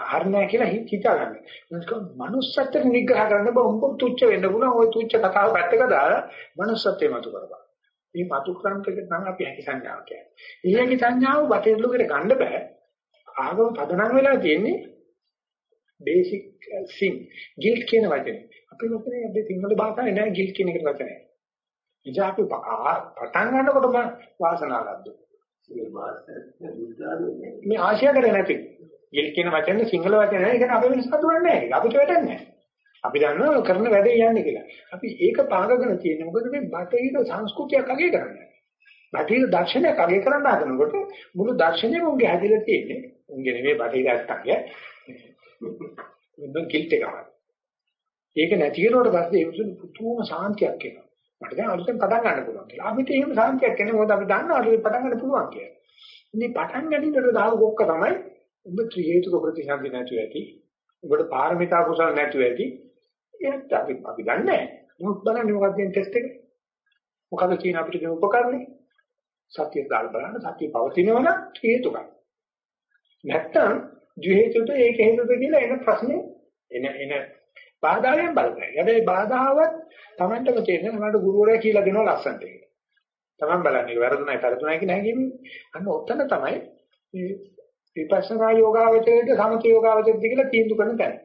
හරිනෑ කියලා හිතා ගන්න. මොකද මනුස්සත්වයට නිග්‍රහ කරන්න බෑ උඹ තුච්ච වෙන්න පුළුවන්. ওই තුච්ච කතාව පැත්තක දාලා මනුස්සත්වයට මතු කරපන්. මේ මතු කරන්නට නම් අපි හැකි සංඥාව කියන්නේ. ඊයගේ සංඥාව බටේ ලෝකෙට ගන්න බෑ. ආගම පදනම් වෙලා තියෙන්නේ බේසික් සින් ගිල්ට් කියන වචනේ. අපි ලෝකේ අපි සිංහල භාෂාවේ නෑ ගිල් කියන එකට වචනය. ඉතින් අපි පටන් ගන්නකොටම වාසනාවක්ද. මේ ආශය කරේ නැති. ගිල් කියන වචනේ සිංහල වචනේ නෑ. ඒක අපේ මිනිස්සු හදුවන්නේ නෑ. අපිට වැඩක් නෑ. අපි දන්නවා කරන වැඩේ යන්නේ කියලා. අපි ඒක පාගගෙන තියෙන්නේ මොකද මේ බටහිර සංස්කෘතියක් අගය කරන්නේ. බටහිර දර්ශනයක් අගය කරන්න හදනකොට මුළු දර්ශනයම උන්ගේ හැදිලා තියෙන්නේ. උන්ගේ නෙමෙයි බටහිර අත්තක්ය. <laughs> මුදුන් කිල්ට් එකක්. ඒක නැති වෙනකොට පස්සේ ඒ මුසුන් පුතුම සාන්තියක් එනවා. මට දැන් අලුතෙන් පටන් ගන්න පුළුවන් කියලා. අපිට එහෙම සාන්තියක් එන්නේ මොකද අපි දන්නවා අලුතෙන් පටන් ගන්න පුළුවන් කියලා. ඉතින් පටන් ගැනීමට දාව කොක්ක තමයි ඔබ ත්‍රිහේතුක ප්‍රතිසන්දි නැතුව ඇති. ඔබට පාරමිතා කුසල නැතුව ඇති. ඒත් අපි අපි දන්නේ නැහැ. මොකද බලන්නේ මොකක්ද මේ ටෙස්ට් එක? මොකද කියන අපිට දෙන උපකරණේ? සත්‍ය දාලා බලන්න සත්‍ය පවතිනවනම් හේතුකයි. නැත්තම් ද්වි හේතුද ඒක හේතුද කියලා එන ප්‍රශ්නේ එන එන බාධාවෙන් බලන්නේ. හැබැයි බාධාවත් Tamanටම තේරෙන මට ගුරුවරයා කියලා දෙනවා ලස්සනට ඒක. Taman බලන්නේ වැරදුනයි පෙරදුනයි කියන හැඟීම අන්න ඔතන තමයි මේ විපස්සනා යෝගාවචරයේද සමථ යෝගාවචරයේද කියලා තීන්දුව කරන තැන.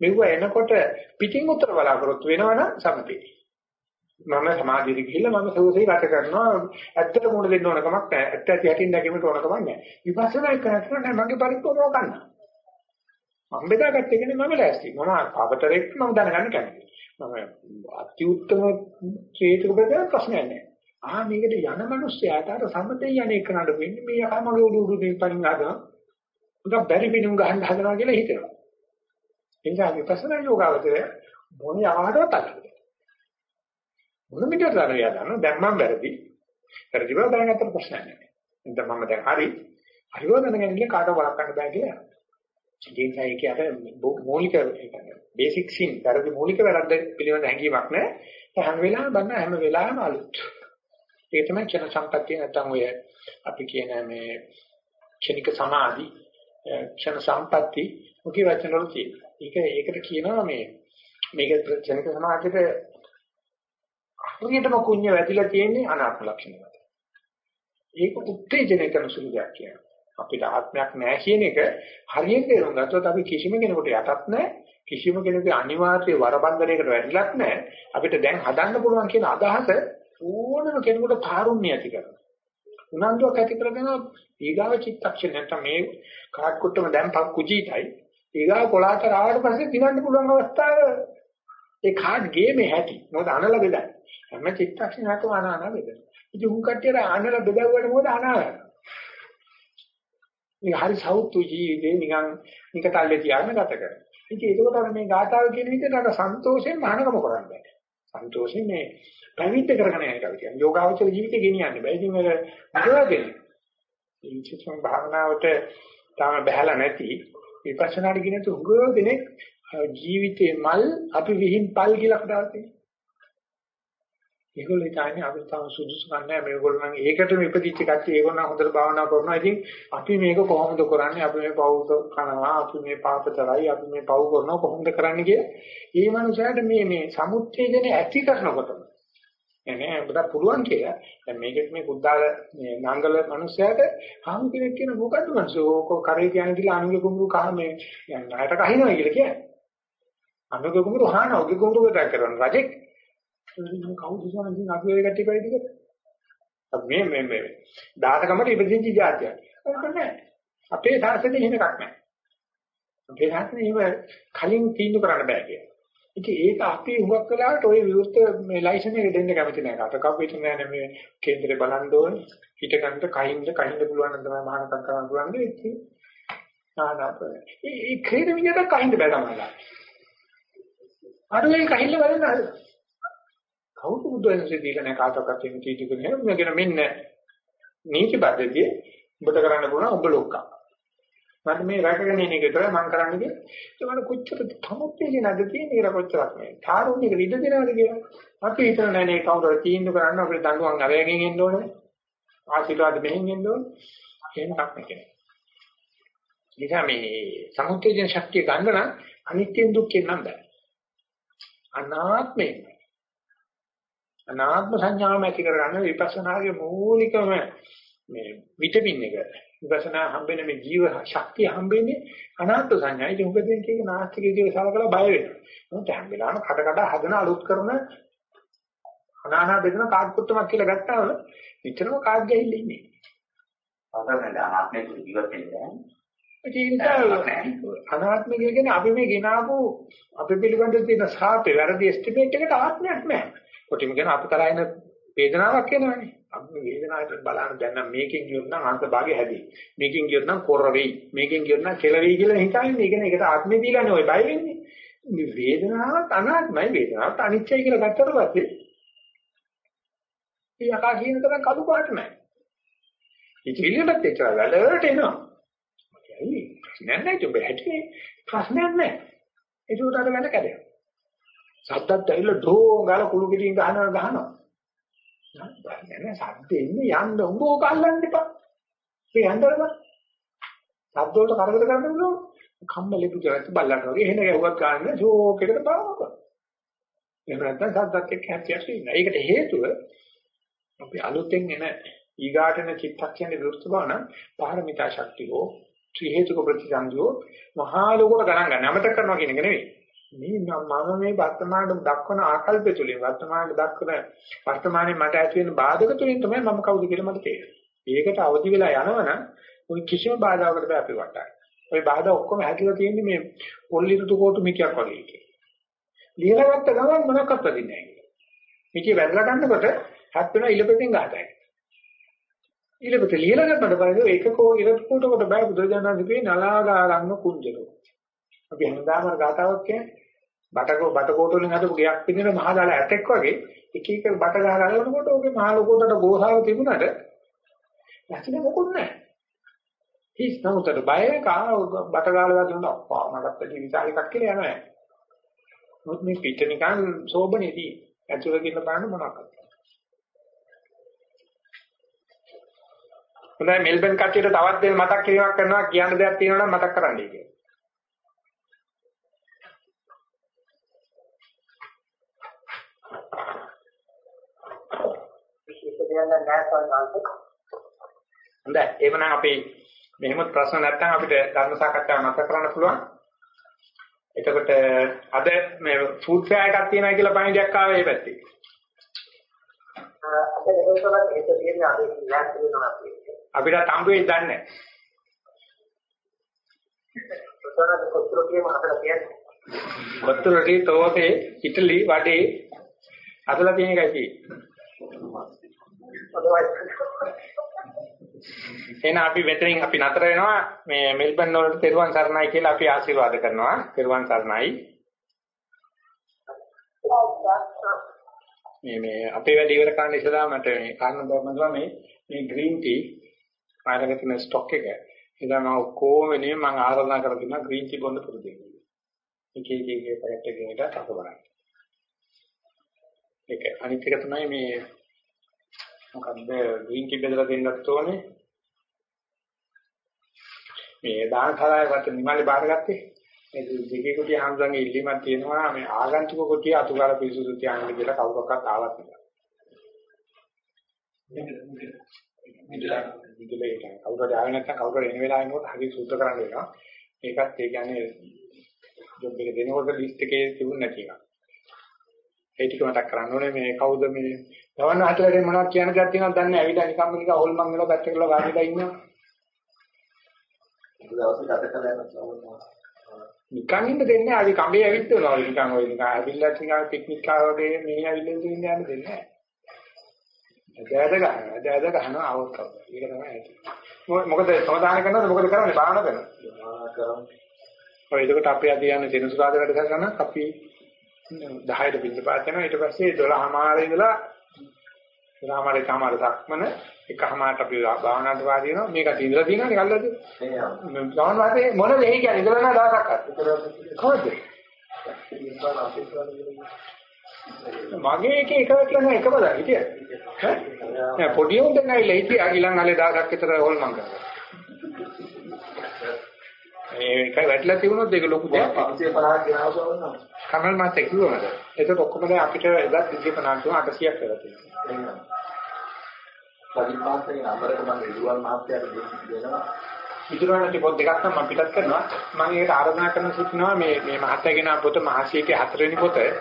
මෙව එනකොට පිටින් උත්තර බලාපොරොත්තු වෙනවනම් සමතේ. මම සමාධියට ගිහිල්ලා මම සෝසේ ගත කරනවා ඇත්තට මුණ දෙන්න ඕන කමක් නැහැ. ඇත්ත ඇති යටින් දැකීමට ඕන කමක් නැහැ. විපස්සනා කරන්නේ මගේ පරිපූර්ණව ගන්න. මම බෙදාගත්ත එකනේ මම ලෑස්ති. මම අවතරෙක් මම දැනගන්න කැමතියි. මම අති උත්තම චේතක බෙදා ප්‍රශ්නයක් නැහැ. ආ මේකට යන මිනිස්සයාට අර සමතේ යන්නේ කරන්න වෙන්නේ මේ යකමගේ උඩු උඩු දෙයින් පරින් ආදා. උදා බැරි පිණුම් ගහන්න හදනවා කියලා හිතනවා. ඒ නිසා විපස්සනා යෝගාවචරය මොන යහඩවත් අල්ලන්නේ. මොන මිදියට තරය ගන්න දැන් මම වැරදි. වැරදි බව දැනගත්තට ප්‍රශ්නයක් නැහැ. එතන මම දැන් හරි. හරිව දැනගන්නේ කාටවත් වළක්වන්න බෑ කියලා. ඒ නිසා ඒක අර මූලික බේසික් සින් වැරදි මූලික වැරද්ද පිළිවෙල හැංගීමක් නැහැ. හැම වෙලාවෙම බලන හැම වෙලාවෙම අලුත්. ඒක තමයි චන සම්පත්තිය නැත්නම් ඔය අපි කියන මේ ක්ෂණික සමාධි ක්ෂණ සම්පatti මුඛී වචන වල තියෙනවා. ඒක ඒකට කියනවා මේ මේක ක්ෂණික සමාධියට හරියටම කුඤ්ඤ වැදිලා තියෙන්නේ අනාත්ම ලක්ෂණ වල. ඒක උත්තේජනය කරන සුළු දෙයක් කියනවා. අපිට ආත්මයක් නැහැ කියන එක හරියට තේරුම් ගත්තොත් අපි කිසිම කෙනෙකුට යටත් නැහැ. කිසිම කෙනෙකුගේ අනිවාර්ය වරබන්ධනයකට වැටිලක් නැහැ. අපිට දැන් හදන්න පුළුවන් කියන අදහස ඕනම කෙනෙකුට කාරුණ්‍ය ඇති කරනවා. උනන්දුවක් ඇති කරගෙන ඊගාව චිත්තක්ෂණ නැත්නම් මේ කාඩ් කුට්ටම දැන් පක් කුජීතයි. ඊගාව කොලාට ආවට පස්සේ දිනන්න පුළුවන් අවස්ථාව. ඒ කාඩ් ගේමේ හැටි. මොකද අනල බෙදන්නේ? හැම චිත්තක්ෂණයකම අනාන බෙදන ඉතින් උන් කට්ටියට අනල බෙදුවට මොකද අනාන මේක හරි සෞතු ජීවිතේ නිකන් නිකතල්ලේ තියාගෙන ගත කරනවා. ඉතින් ඒකෝට අර මේ ගාථාව කියන විදිහට අර සන්තෝෂයෙන් මහානකම කරන්න බෑ. සන්තෝෂයෙන් මේ පැවිද්ද කරගෙන යන එක කියන්නේ යෝගාවචර ජීවිතේ ගෙනියන්න බෑ. ඉතින් මේක මොකදගෙන? මේ චිත්තම් භාවනාවට තාම බහැලා නැති විපස්සනාට ගෙන තුඟ දෙනෙක් ජීවිතේ මල් අපි විහිං පල් කියලා කතාවක් තියෙනවා. ඒගොල්ලෝ හිතන්නේ අපි තාම සුදුසු නැහැ මේගොල්ලෝ නම් ඒකටම ඉපදිච්ච කට්ටිය ඒගොල්ලෝ හොඳට භාවනා කරනවා. ඉතින් අපි මේක කොහොමද කරන්නේ? අපි මේ පව් කනවා, අපි මේ පාපතරයි, අපි මේ පව් කරනවා කොහොමද කරන්නේ කියලා. මේ මනුස්සයාට මේ මේ සමුත්තේජන ඇති කරනකොටම එනේ ඔබට පුළුවන් කියලා. දැන් මේකෙත් මේ කුද්දාල මේ නංගල මනුස්සයාට හම් කෙනෙක් කියන මොකද්ද මනුස්සෝ කරේ කියන්නේ කියලා අනුගේ කුඹුරු කහ මේ ණයට කහිනවා කියලා කියන්නේ. අනුගේ කුඹුරු හාන ඔගේ කුඹුරු ගත කරන රජෙක් කවුද ස්වාමීන් වහන්සේ අපි ඔය කට්ටිය කයි ටික? අපි මේ මේ මේ දායකකමට ඉපදින්චි જાතියක්. ඒක නෑ. අපේ සාසනේ එහෙම එකක් නෑ. අපේ සාසනේ එහෙම කලින් තීන්දුව කරන්න බෑ කියලා. ඉතින් ඒක අපි හුඟක් වෙලාවට ওই විවෘත මේ ලයිසන් එක දෙන්න කැමති නෑ. අතකප් වෙන නෑ මේ කේන්දරේ බලන්න ඕන. හිටගන්න කයින්ද කයින්ද පුළුවන් නම් තමයි මහානකම් කරන්න පුළුවන් වෙන්නේ. ආනාපාන. ඒ ක්‍රීඩ විදියට කයින්ද බෑ තමයි. අර ඒ කහිල්ල වලින් හරි. කවුරු බුදුන්සේ දීලා නැහැ කාටවත් එන්නේ කීටි කියන්නේ මගෙන මෙන්න නීති බද්ධතිය ඔබට කරන්න පුළුවන් ඔබ ලොක්කා. මට මේ රැකගෙන ඉන්න එක විතරයි මම කරන්නේ ඒ මට කොච්චර තමොත්තේ නැද තියෙන එක කොච්චරක් මේ කාරුණික විද දෙනවද කියලා. අපි හිතන නෑ නේ කවුරු තීන්දුව කරන්න අපිට දඬුවම් අරගෙන එන්න ඕනේ ආශිර්වාද මෙහෙන් එන්න ඕනේ. එහෙම එකක් නෙකේ. නිසා මේ සමුත්තේජන ශක්තිය ගන්න නම් අනිත්‍ය දුක්ඛෙන් නම් බෑ. අනාත්මේ අනාත්ම සංඥාව ඇති කරගන්න විපස්සනාගේ මූලිකම මේ විටමින් එක විපස්සනා හම්බෙන මේ ජීව ශක්තිය හම්බෙන්නේ අනාත්ම සංඥායි. ඒක මොකද කියන එක නාස්තික විදිහට සලකලා බය වෙනවා. මොකද හැම වෙලාවෙම කඩ කඩ හදන අලුත් කරන අනානා බෙදෙන කාඩ් පුත්තමක් කියලා ගත්තාම විතරම කාඩ් ගහිල්ල ඉන්නේ. අතන අනාත්මයේ ජීවත් වෙන්නේ අනාත්මය කියන්නේ අපි මේ ගෙනාවු අපි පිළිබඳ තියෙන සාපේ වැරදි එස්ටිමේට් එකට ආත්මයක් නැහැ. කොටිම කියන අපි කරා එන වේදනාවක් එනවනේ. අපි වේදනාවට බලන්න දැන් නම් මේකෙන් කියොත් නම් අන්ත භාගය හැදී. මේකෙන් කියොත් නම් කොර වෙයි. මේකෙන් කියොත් නම් කෙල වෙයි කියලා හිතන්නේ. ඒ කියන්නේ ඒකට ආත්මය දීලානේ ඔය බය වෙන්නේ. මේ වේදනාවක් අනාත්මයි වේදනාවක් අනිත්‍යයි කියලා ගත්තට පස්සේ ඒ යකා කියන තරම් කළු පාට නැහැ. ඉතිරියට එච්චර වැඩට එනවා. මොකයි? ප්‍රශ්නයක් නැහැ ඔබ හැටි ප්‍රශ්නයක් නැහැ. ඒක උඩට වැඩ කැදෙනවා. සද්දත් ඇවිල්ලා ඩ්‍රෝන් ගාලා කුළු පිටින් ගහනවා ගහනවා. නෑ නෑ සද්ද එන්නේ යන්න උඹ ඕක අල්ලන්න එපා. ඒ යන්නද? ශබ්ද වලට කරදර කරන්න පුළුවන්. කම්මලේ පුදුරත් බල්ලන්ට වගේ එහෙන ගැව්වක් ගන්න ෂෝක් එකට බලනවා. එහෙම නැත්නම් ශබ්දත් එක්ක හැප්පියක් ඉන්න. ඒකට හේතුව අපි අලුතෙන් එන ඊගාටන චිත්තක්ෂණේ විරුද්ධ බව නම් පාරමිතා ශක්තියෝ ත්‍රි හේතුක ප්‍රතිසන්දියෝ මහා ලෝකවල ගණන් ගන්න. අමතක කරනවා කියන එක නෙවෙයි. මේ මම මේ වර්තමානයේ දක්වන ආකල්ප තුලින් වර්තමානයේ දක්වන වර්තමානයේ මට ඇති වෙන බාධක තුලින් තමයි මම කවුද කියලා මට තේරෙන්නේ. ඒකට අවදි වෙලා යනවනම් ඔය කිසිම බාධාවකට බෑ අපි වටා. ඔය බාධා ඔක්කොම හැදිලා තියෙන්නේ මේ පොල්ලිරුතු කොටු මිටික් වගේ එකේ. ලියලගත්ත ගමන් මොනක්වත් වෙන්නේ නැහැ කියලා. මිටිය වැදලා ගන්නකොට හත් වෙන ඉලපතින් ගහතයි. ඉලපත ලියලා ගන්නකොට බලන්නේ ඒකකෝ ඉලපත කොටකට බෑ බුදුජානක දෙපේ නලාගාරන්න කුංජලෝ. අපි හැමදාම ගාතාවක් කියන්නේ බටකෝ බටකොට වලින් හදපු ගයක් පිටින මහා දාලා ඇටෙක් වගේ එක එක බට ගහ ගන්නකොට ඔගේ මහා ලොකෝටට ගෝසාව තිබුණාට නැතින මොකුත් නැහැ. හිස් නමුතට බය කා බට ගාලා වදින්න අප්පා මටත් ඇටි විශාල එකක් කියලා යනවා. මොකද මේ පිට නිකන් සෝබනේදී ඇතුළේ කියන බලන්න මොනවක්ද. හොඳයි මෙල්බන් කට්ටියට තවත් දෙයක් මතක් කිරීමක් කරනවා කියන්න දෙයක් තියෙනවා නම් මතක් කරන්නයි කියන්නේ. කියන්න නැහැ සල්මාන්ත. හොඳයි. එහෙනම් අපි මෙහෙම ප්‍රශ්න නැත්නම් අපිට ධර්ම සාකච්ඡාව නැවත කරන්න පුළුවන්. එතකොට අද මේ ෆුඩ් ෆෙයා එකක් තියෙනවා කියලා පණිඩයක් ආවේ මේ පැත්තේ. අද දෙකවලත් ඒක තියෙන අද ඉලක්ක වෙනවා අපි. අපිට තම්බුවේ දන්නේ නැහැ. උසරද කොච්චර කියම අපිට කියන්නේ. වතුරටි තෝතේ ඉටලි වඩේ අදලා තියෙන එකයි තියෙන්නේ. එහෙනම් අපි මෙතනින් අපි නතර වෙනවා මේ මෙල්බන් වලට තෙරුවන් සරණයි කියලා අපි ආශිර්වාද කරනවා තෙරුවන් සරණයි මේ මේ අපේ වැඩ ඉවර කරන්න ඉස්සලා මට මේ කාරණා බවනවා මේ මේ ග්‍රීන් ටී ආයතන තියෙන ස්ටොක් එක ඉතින් මම ඔක්කොම වෙනේ මම ආරාධනා කරලා තියෙනවා ග්‍රීන් ටී බොන්න පුරුදු වෙන්න. එක එක එක පැකට් එකකට අත බලන්න. ඒක අනිත් එක තමයි මේ මොකද්ද ග්‍රීන් ටී බෙදලා දෙන්නත් ඕනේ. මේ දානශාලාවේ වට නිමලේ බාරගත්තේ. මේ දෙකේ කුටි හම්සන්ගේ ඉල්ලීමක් තියෙනවා මේ ආගන්තුක කුටිය අතුගාර පිරිසුදු තියාගන්න කියලා කවුරක්වත් ආවත් නැහැ. මිදලේ කවුරුද ආවෙ නැත්නම් කවුරුද එන වෙලාවෙනකොට හරි සුද්ධ කරන්න වෙනවා. ඒකත් ඒ කියන්නේ ජොබ් එක දෙනකොට ලිස්ට් එකේ තිබුණ නැති එක. ඒ ටික මතක් කරන්න ඕනේ මේ කවුද මේ ගවන්න හතරේ මොනවද කියන දේ තියෙනවද දන්නේ. ඇවිල්ලා නිකම්ම නිකන් හොල්මන් වෙලා පැත්ත කරලා වාඩිලා ඉන්නවා. දවස් ගත කළා නැත්නම් නිකන් ඉන්න දෙන්නේ ආවි කඹේ ඇවිත්තුනවා නිකන් ඔය නිකන් ඇවිල්ලා නිකන් පික්නික් ආවගේ මේ ඇවිල්ලා ඉන්න යන්න දෙන්නේ නැහැ. දැද ගන්නවා දැද ගන්නවා આવොත් කවුද. ඒක තමයි ඇති. මොකද සමාදාන කරනවද මොකද කරන්නේ භාවනා කරනවා. ඔය එතකොට අපි අද යන්නේ දිනසුරාද වැඩ කරගන්න අපි 10ට පිටපාත යනවා ඊට පස්සේ 12 මාරේ ඉඳලා රාමාලේ කාමාර සක්මන එකමාරට අපි භාවනාවට වාඩි වෙනවා. මේක ඉඳලා තියෙනවනේ කල්ලාද මේ ගමන් වාසේ මොනද ඒ කියන්නේ? ඉඳලා නෑ දවසක්. අත් කොහොමද මගේ එකේ එකවත් නෑ එකමද හිටිය. ඈ? පොඩි උන් දැන් ඇවිල්ලා හිටියා. ඊළඟ අලේ දවසක් විතර හොල්මන් කරා ඒක වැටලා තිබුණොත් ඒක ලොකු දෙයක් 550 ගෙනාවම කමල් මාත් කිව්වමද ඒකට ඔක්කොම දැන් අපිට එදා 250 800ක් වෙලා තියෙනවා පරිපාසයෙන් අමරක මම ඉදුවල් මහත්තයාට දෙනවා. ඉදිරියට පොත් දෙකක් තමයි මම පිටත් කරනවා. මම ඒකට ආරාධනා කරන සිටිනවා මේ මේ මහත්තයාගෙන පොත මහසීකේ හතරවෙනි පොත. ඒ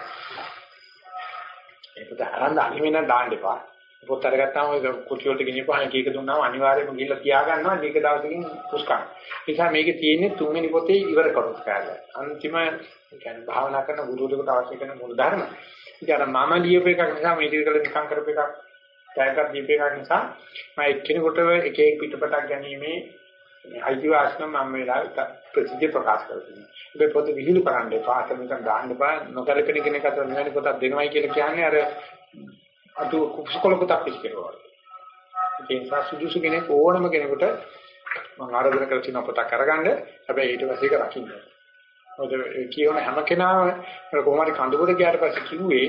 පොත අරන් අනිවෙන දාන්න එපා. පොත් අරගත්තාම ඔය කුටි වලට ගෙනියපුවාම එක එක දුන්නාම අනිවාර්යයෙන්ම ගිහිල්ලා තියා ගන්නවා මේක දවසකින් පුස්කම්. ඒ නිසා මේකේ තියෙන්නේ තුන්වෙනි පොතේ ඉවර කරොත් කාලය. අන්තිම කියන්නේ භාවනා කරන ගුරුවරයෙකුට අවශ්‍ය කරන මූල ධර්ම. ඉතින් අර මම ලියපු එකක් නිසා මේ ඉදිරියට නිකන් කරපු එකක් පැයකට දීපේකක් නිසා මම එක්කෙනෙකුට එක එක පිටපතක් ගැනීමේ අයිතිවාසිකම් මම වෙලාවට ප්‍රසිද්ධ ප්‍රකාශ කරනවා. මේ පොත විහිළු කරන්න එපා, අතමින් දාන්න එපා, නොකලපෙන කෙනෙක් අතර මෙවැනි පොතක් දෙනවයි කියලා කියන්නේ අර අතු කුස්කොල පොතක් පිළිකරනවා. ඒ නිසා සුදුසු කෙනෙක් ඕනම කෙනෙකුට මම ආරාධනා කර තියෙන පොතක් අරගන්න. හැබැයි ඊට පස්සේ ඒක රකින්න. මොකද කියවන හැම කෙනාම කොහොම හරි කඳුකට ගියාට පස්සේ කිව්වේ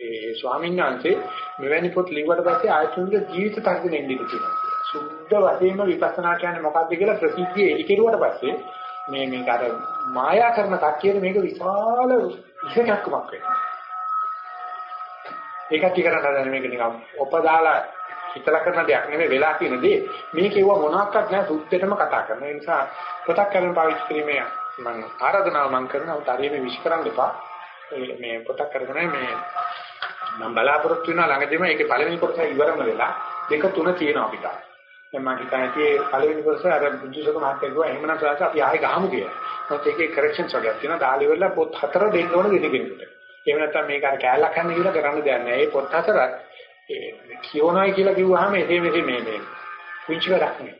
ඒ ස්වාමීන් වහන්සේ මෙවැනි පොත් ලිව්වට පස්සේ ආයතනයේ ජීවිත තර්ජන එන්නේ කියලා. සුද්ධ වශයෙන්ම විපස්සනා කියන්නේ මොකක්ද කියලා ප්‍රසිද්ධිය එලි කෙරුවට පස්සේ මේ මේක අර මායා කරන කක්කියට මේක විශාල ඉහකක්කමක් වෙනවා. ඒකත් කරන්න හදන මේක නිකන් ඔපදාලා හිතලා කරන දෙයක් නෙමෙයි වෙලා තියෙන දේ. මේ කිව්ව මොනවාක්වත් නෑ සුද්ධෙටම කතා කරන. ඒ නිසා පොතක් කරන පාවිච්චි කිරීමේ මම ආරාධනාව මම කරනවා තරයේ විශ් කරන්න එපා. මේ පොතක් කරගෙන මේ මම බලාපොරොත්තු වෙනවා ළඟදීම ඒකේ පළවෙනි කොටස ඉවරම වෙලා දෙක තුන තියෙනවා අපිට. දැන් මම හිතන්නේ පළවෙනි කොටස අර බුද්ධසක මහත්තයා කිව්වා එහෙමනම් සාස අපි ආයෙ ගහමු කියලා. මොකද ඒකේ කරෙක්ෂන්ස් වගේක් තියෙනවා. දාලි වල පොත් හතර දෙන්න ඕන දෙන කෙනෙකුට. එහෙම නැත්නම් මේක අර කෑල්ලක් ගන්න කියලා කරන්න දෙයක් නෑ. මේ පොත් හතරත් කියෝනයි කියලා කිව්වහම එසේ මෙසේ මේ මේ කුංචි වැඩක් නෙවෙයි.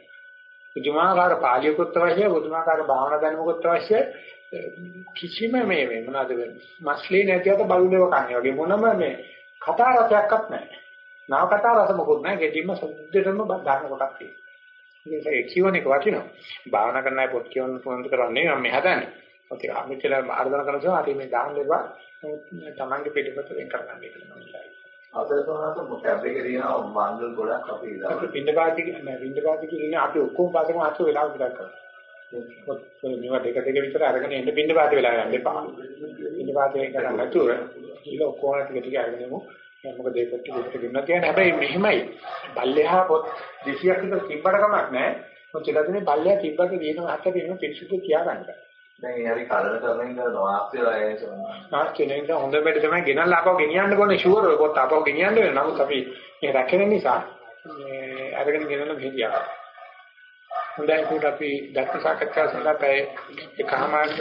බුදුමාකාර පාළියකොත් අවශ්‍යයි, බුදුමාකාර භාවනා දැනුමකොත් අවශ්‍යයි. කිසිම මේ මේ මොනවාද මස්ලී නැතිවට බලුලව කන්නේ වගේ මොනම මේ කතා රසයක්වත් නැහැ. නව කතා රස මොකුත් නැහැ. ගෙඩින්ම සුද්ධටම ගන්න කොටක් තියෙනවා. ඒක කියවන එක වටිනවා. භාවනා කරන්න පොත් කියවන්න පුරුදු කරන්නේ මම මේ හදන්නේ. ඔතේ අමිතල ආර්දන කරනවා අපි මේ දාන්න දෙපා තමන්ගේ පිටිපස්ස වෙන් කරගන්න කියලා මම අදසෝනක මොකක්ද කියනවා මංගල් ගොඩක් අපි ඉඳලා අපි පින්නපාති කියන්නේ පින්නපාති කියන්නේ අපි ඔක්කොම පාසකම අත වෙලාව විතර කරනවා. මේවා දෙක දෙක විතර අරගෙන එන්න පින්නපාති වෙලා යන්න එපා. පින්නපාති එක ගන්න නැතුව ඊළ ඔක්කොම ටික ටික අරගෙන යමු. මොකද ඒක ටික ටික ගන්න තියන්නේ හැබැයි මෙහෙමයි. බල්ලෙහා පොත් 200ක් විතර තිබ්බට කමක් නැහැ. මොකද චිලදනේ බල්ලෙහා තිබ්බට දිනන හත වෙන පිරිසුදු තියාගන්න. දැන් ඒ හරි කලන කරන ඉඳලා නොආස්ති වෙලා ඒ සමහර. ආස්ති නෙවෙයි හොඳ බෙඩ තමයි ගෙනල්ලා ආපහු ගෙනියන්න ඕනේ ෂුවර් ඔය පොත් ආපහු ගෙනියන්න වෙනවා. නමුත් අපි මේ රැකෙන නිසා මේ අරගෙන ගෙනල්ලා මෙහෙදියා. හොඳයි කොට අපි ධර්ම සාකච්ඡා සඳහා පැය එකමාරක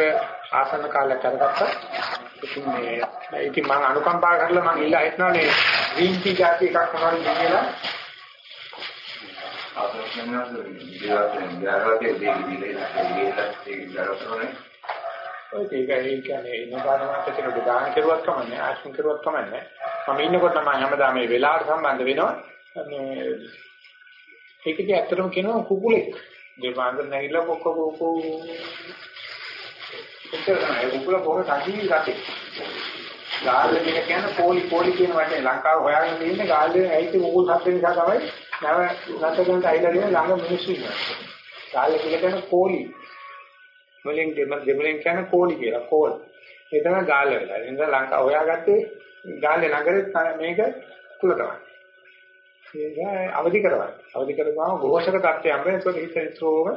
ආසන කාලයක් අරගත්තා. ඉතින් මේ ඉතින් මම අනුකම්පා කරලා මම ඉල්ලා හිටනවා මේ ග්‍රීන් ටී જાති එකක් මොනවද කියලා. ආසන නම් ඉතින් යාරවගේ දෙවි දිලේ ඉතින් ඒක දරසනේ. ඔය ඒක ඒ කියන්නේ ඉන්නපාරමත් කියන උදාහරණ කරුවත් කමන්නේ ආශ්‍රම කරුවත් කමන්නේ මම ඉන්නකොට මම හැමදාම මේ වෙලාවට සම්බන්ධ වෙනවා මේ ඒකදී ඇත්තටම කියනවා කුකුලෙක් දෙපාන්දර නැගිලා කොක්ක කොක්කෝ එතන ඒ කුකුල බොහොම සජීවී රටේ ගාල්ල කියන කියන්නේ පොලි පොලි කියන වචනේ ලංකාව හොයාගෙන ඉන්නේ ගාල්ලේ ඇයිති මුකුල් හත් නිසා තමයි නව නැතකට ඇවිල්ලා දෙන ළඟ මිනිස්සු ඉන්නවා ගාල්ල කියලා කියන පොලි මුලින් දෙමළෙන් කියන කෝලි කියලා කෝල්. ඒ තමයි ගාල්ල වෙලා. ඒ නිසා ලංකාව හොයාගත්තේ ගාල්ලේ නගරේ මේක කුල තමයි. ඒක අවදි කරවන්න. අවදි කරපුවාම ഘോഷක තත්ත්වය යම් වෙනකොට හිත හිතෝම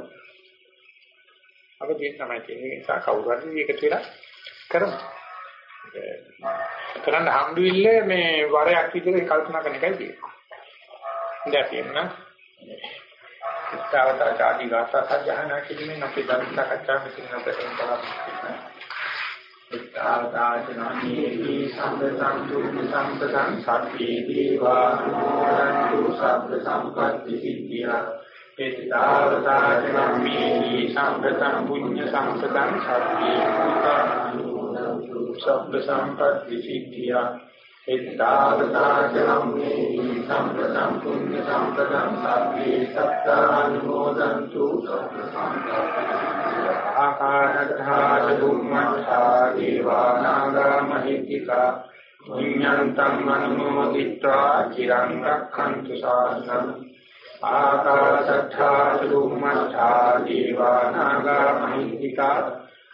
අවදි තමයි කියන්නේ. ඒ නිසා කවුරු හරි එකට වෙලා කරමු. කරන්න හම්බුවිල්ල මේ වරයක් විදිහට කල්පනා කරන එකයි තියෙන්නේ. ඉතින් අපි එන්න ඉස්තාවතා ආදී ගාථා සජ්ජහනා කිරීමෙන් අපි ධර්ම සාකච්ඡා මෙතන ප්‍රකටන කරලා ඉස්තාවතා ජනනීහි සම්පතං දුක්ඛ සම්පතං සබ්බේ දේවා නෝරන්තු සබ්බ සම්පත්ති සිද්ධියා. ඉස්තාවතා ජනනීහි සම්පතං පුඤ්ඤ සම්පතං සබ්බේ භූතානු සබ්බ සම්පත්ති සිද්ධියා. එක්කාදනාජම්මේ සම්පතම් පුඤ්ඤ සම්පතම් සබ්බේ සත්තානුමෝදන්තු සබ්බ සංඝා ආකාශත්ථාච බුම්මත්ථා දීවානාගා මහිත්‍තිකා පුඤ්ඤන්තං මනෝමෝදිත්වා චිරං රක්ඛන්තු සාසනං ආකාශත්ථාච බුම්මත්ථා දීවානාගා මහිත්‍තිකා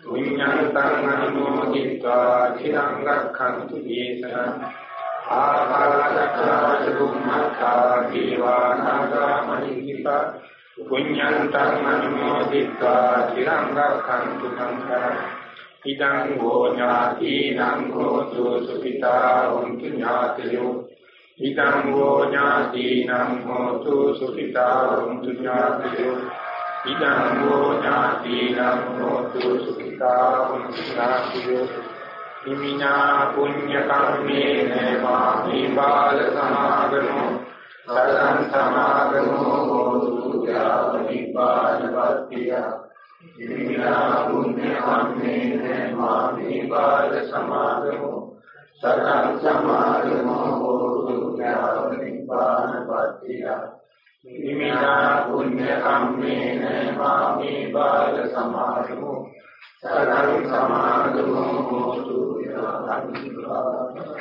පුඤ්ඤන්තං මනෝමෝදිත්වා චිරං රක්ඛන්තු දේශනං පුඤ්ඤන්තං අනුමෝදිत्वा චිරං රක්ඛන්තු සංඝරං ඉදං හෝ ඥාතිනං හෝතු සුඛිතා හොන්තු ඥාතයෝ ඉදං හෝ ඥාතිනං හෝතු සුඛිතා හොන්තු ඥාතයෝ ඉදං හෝ ඥාතිනං හෝතු සුඛිතා හොන්තු ඥාතයෝ හිමිනා පුඤ්ඤ කම්මේන මාමි බාල සමාගමෝ. සරං සමාගමෝ හෝතු යාව නිපාන පත්තිය. හිමිනා පුඤ්ඤ කම්මේන මාමි බාල සමාගමෝ. සරං සමාගමෝ හෝතු යාව නිපාන පත්තිය. හිමිනා පුඤ්ඤ කම්මේන මාමි බාල සමාගමෝ. සරං සමාගමෝ හෝතු යාව නිපාන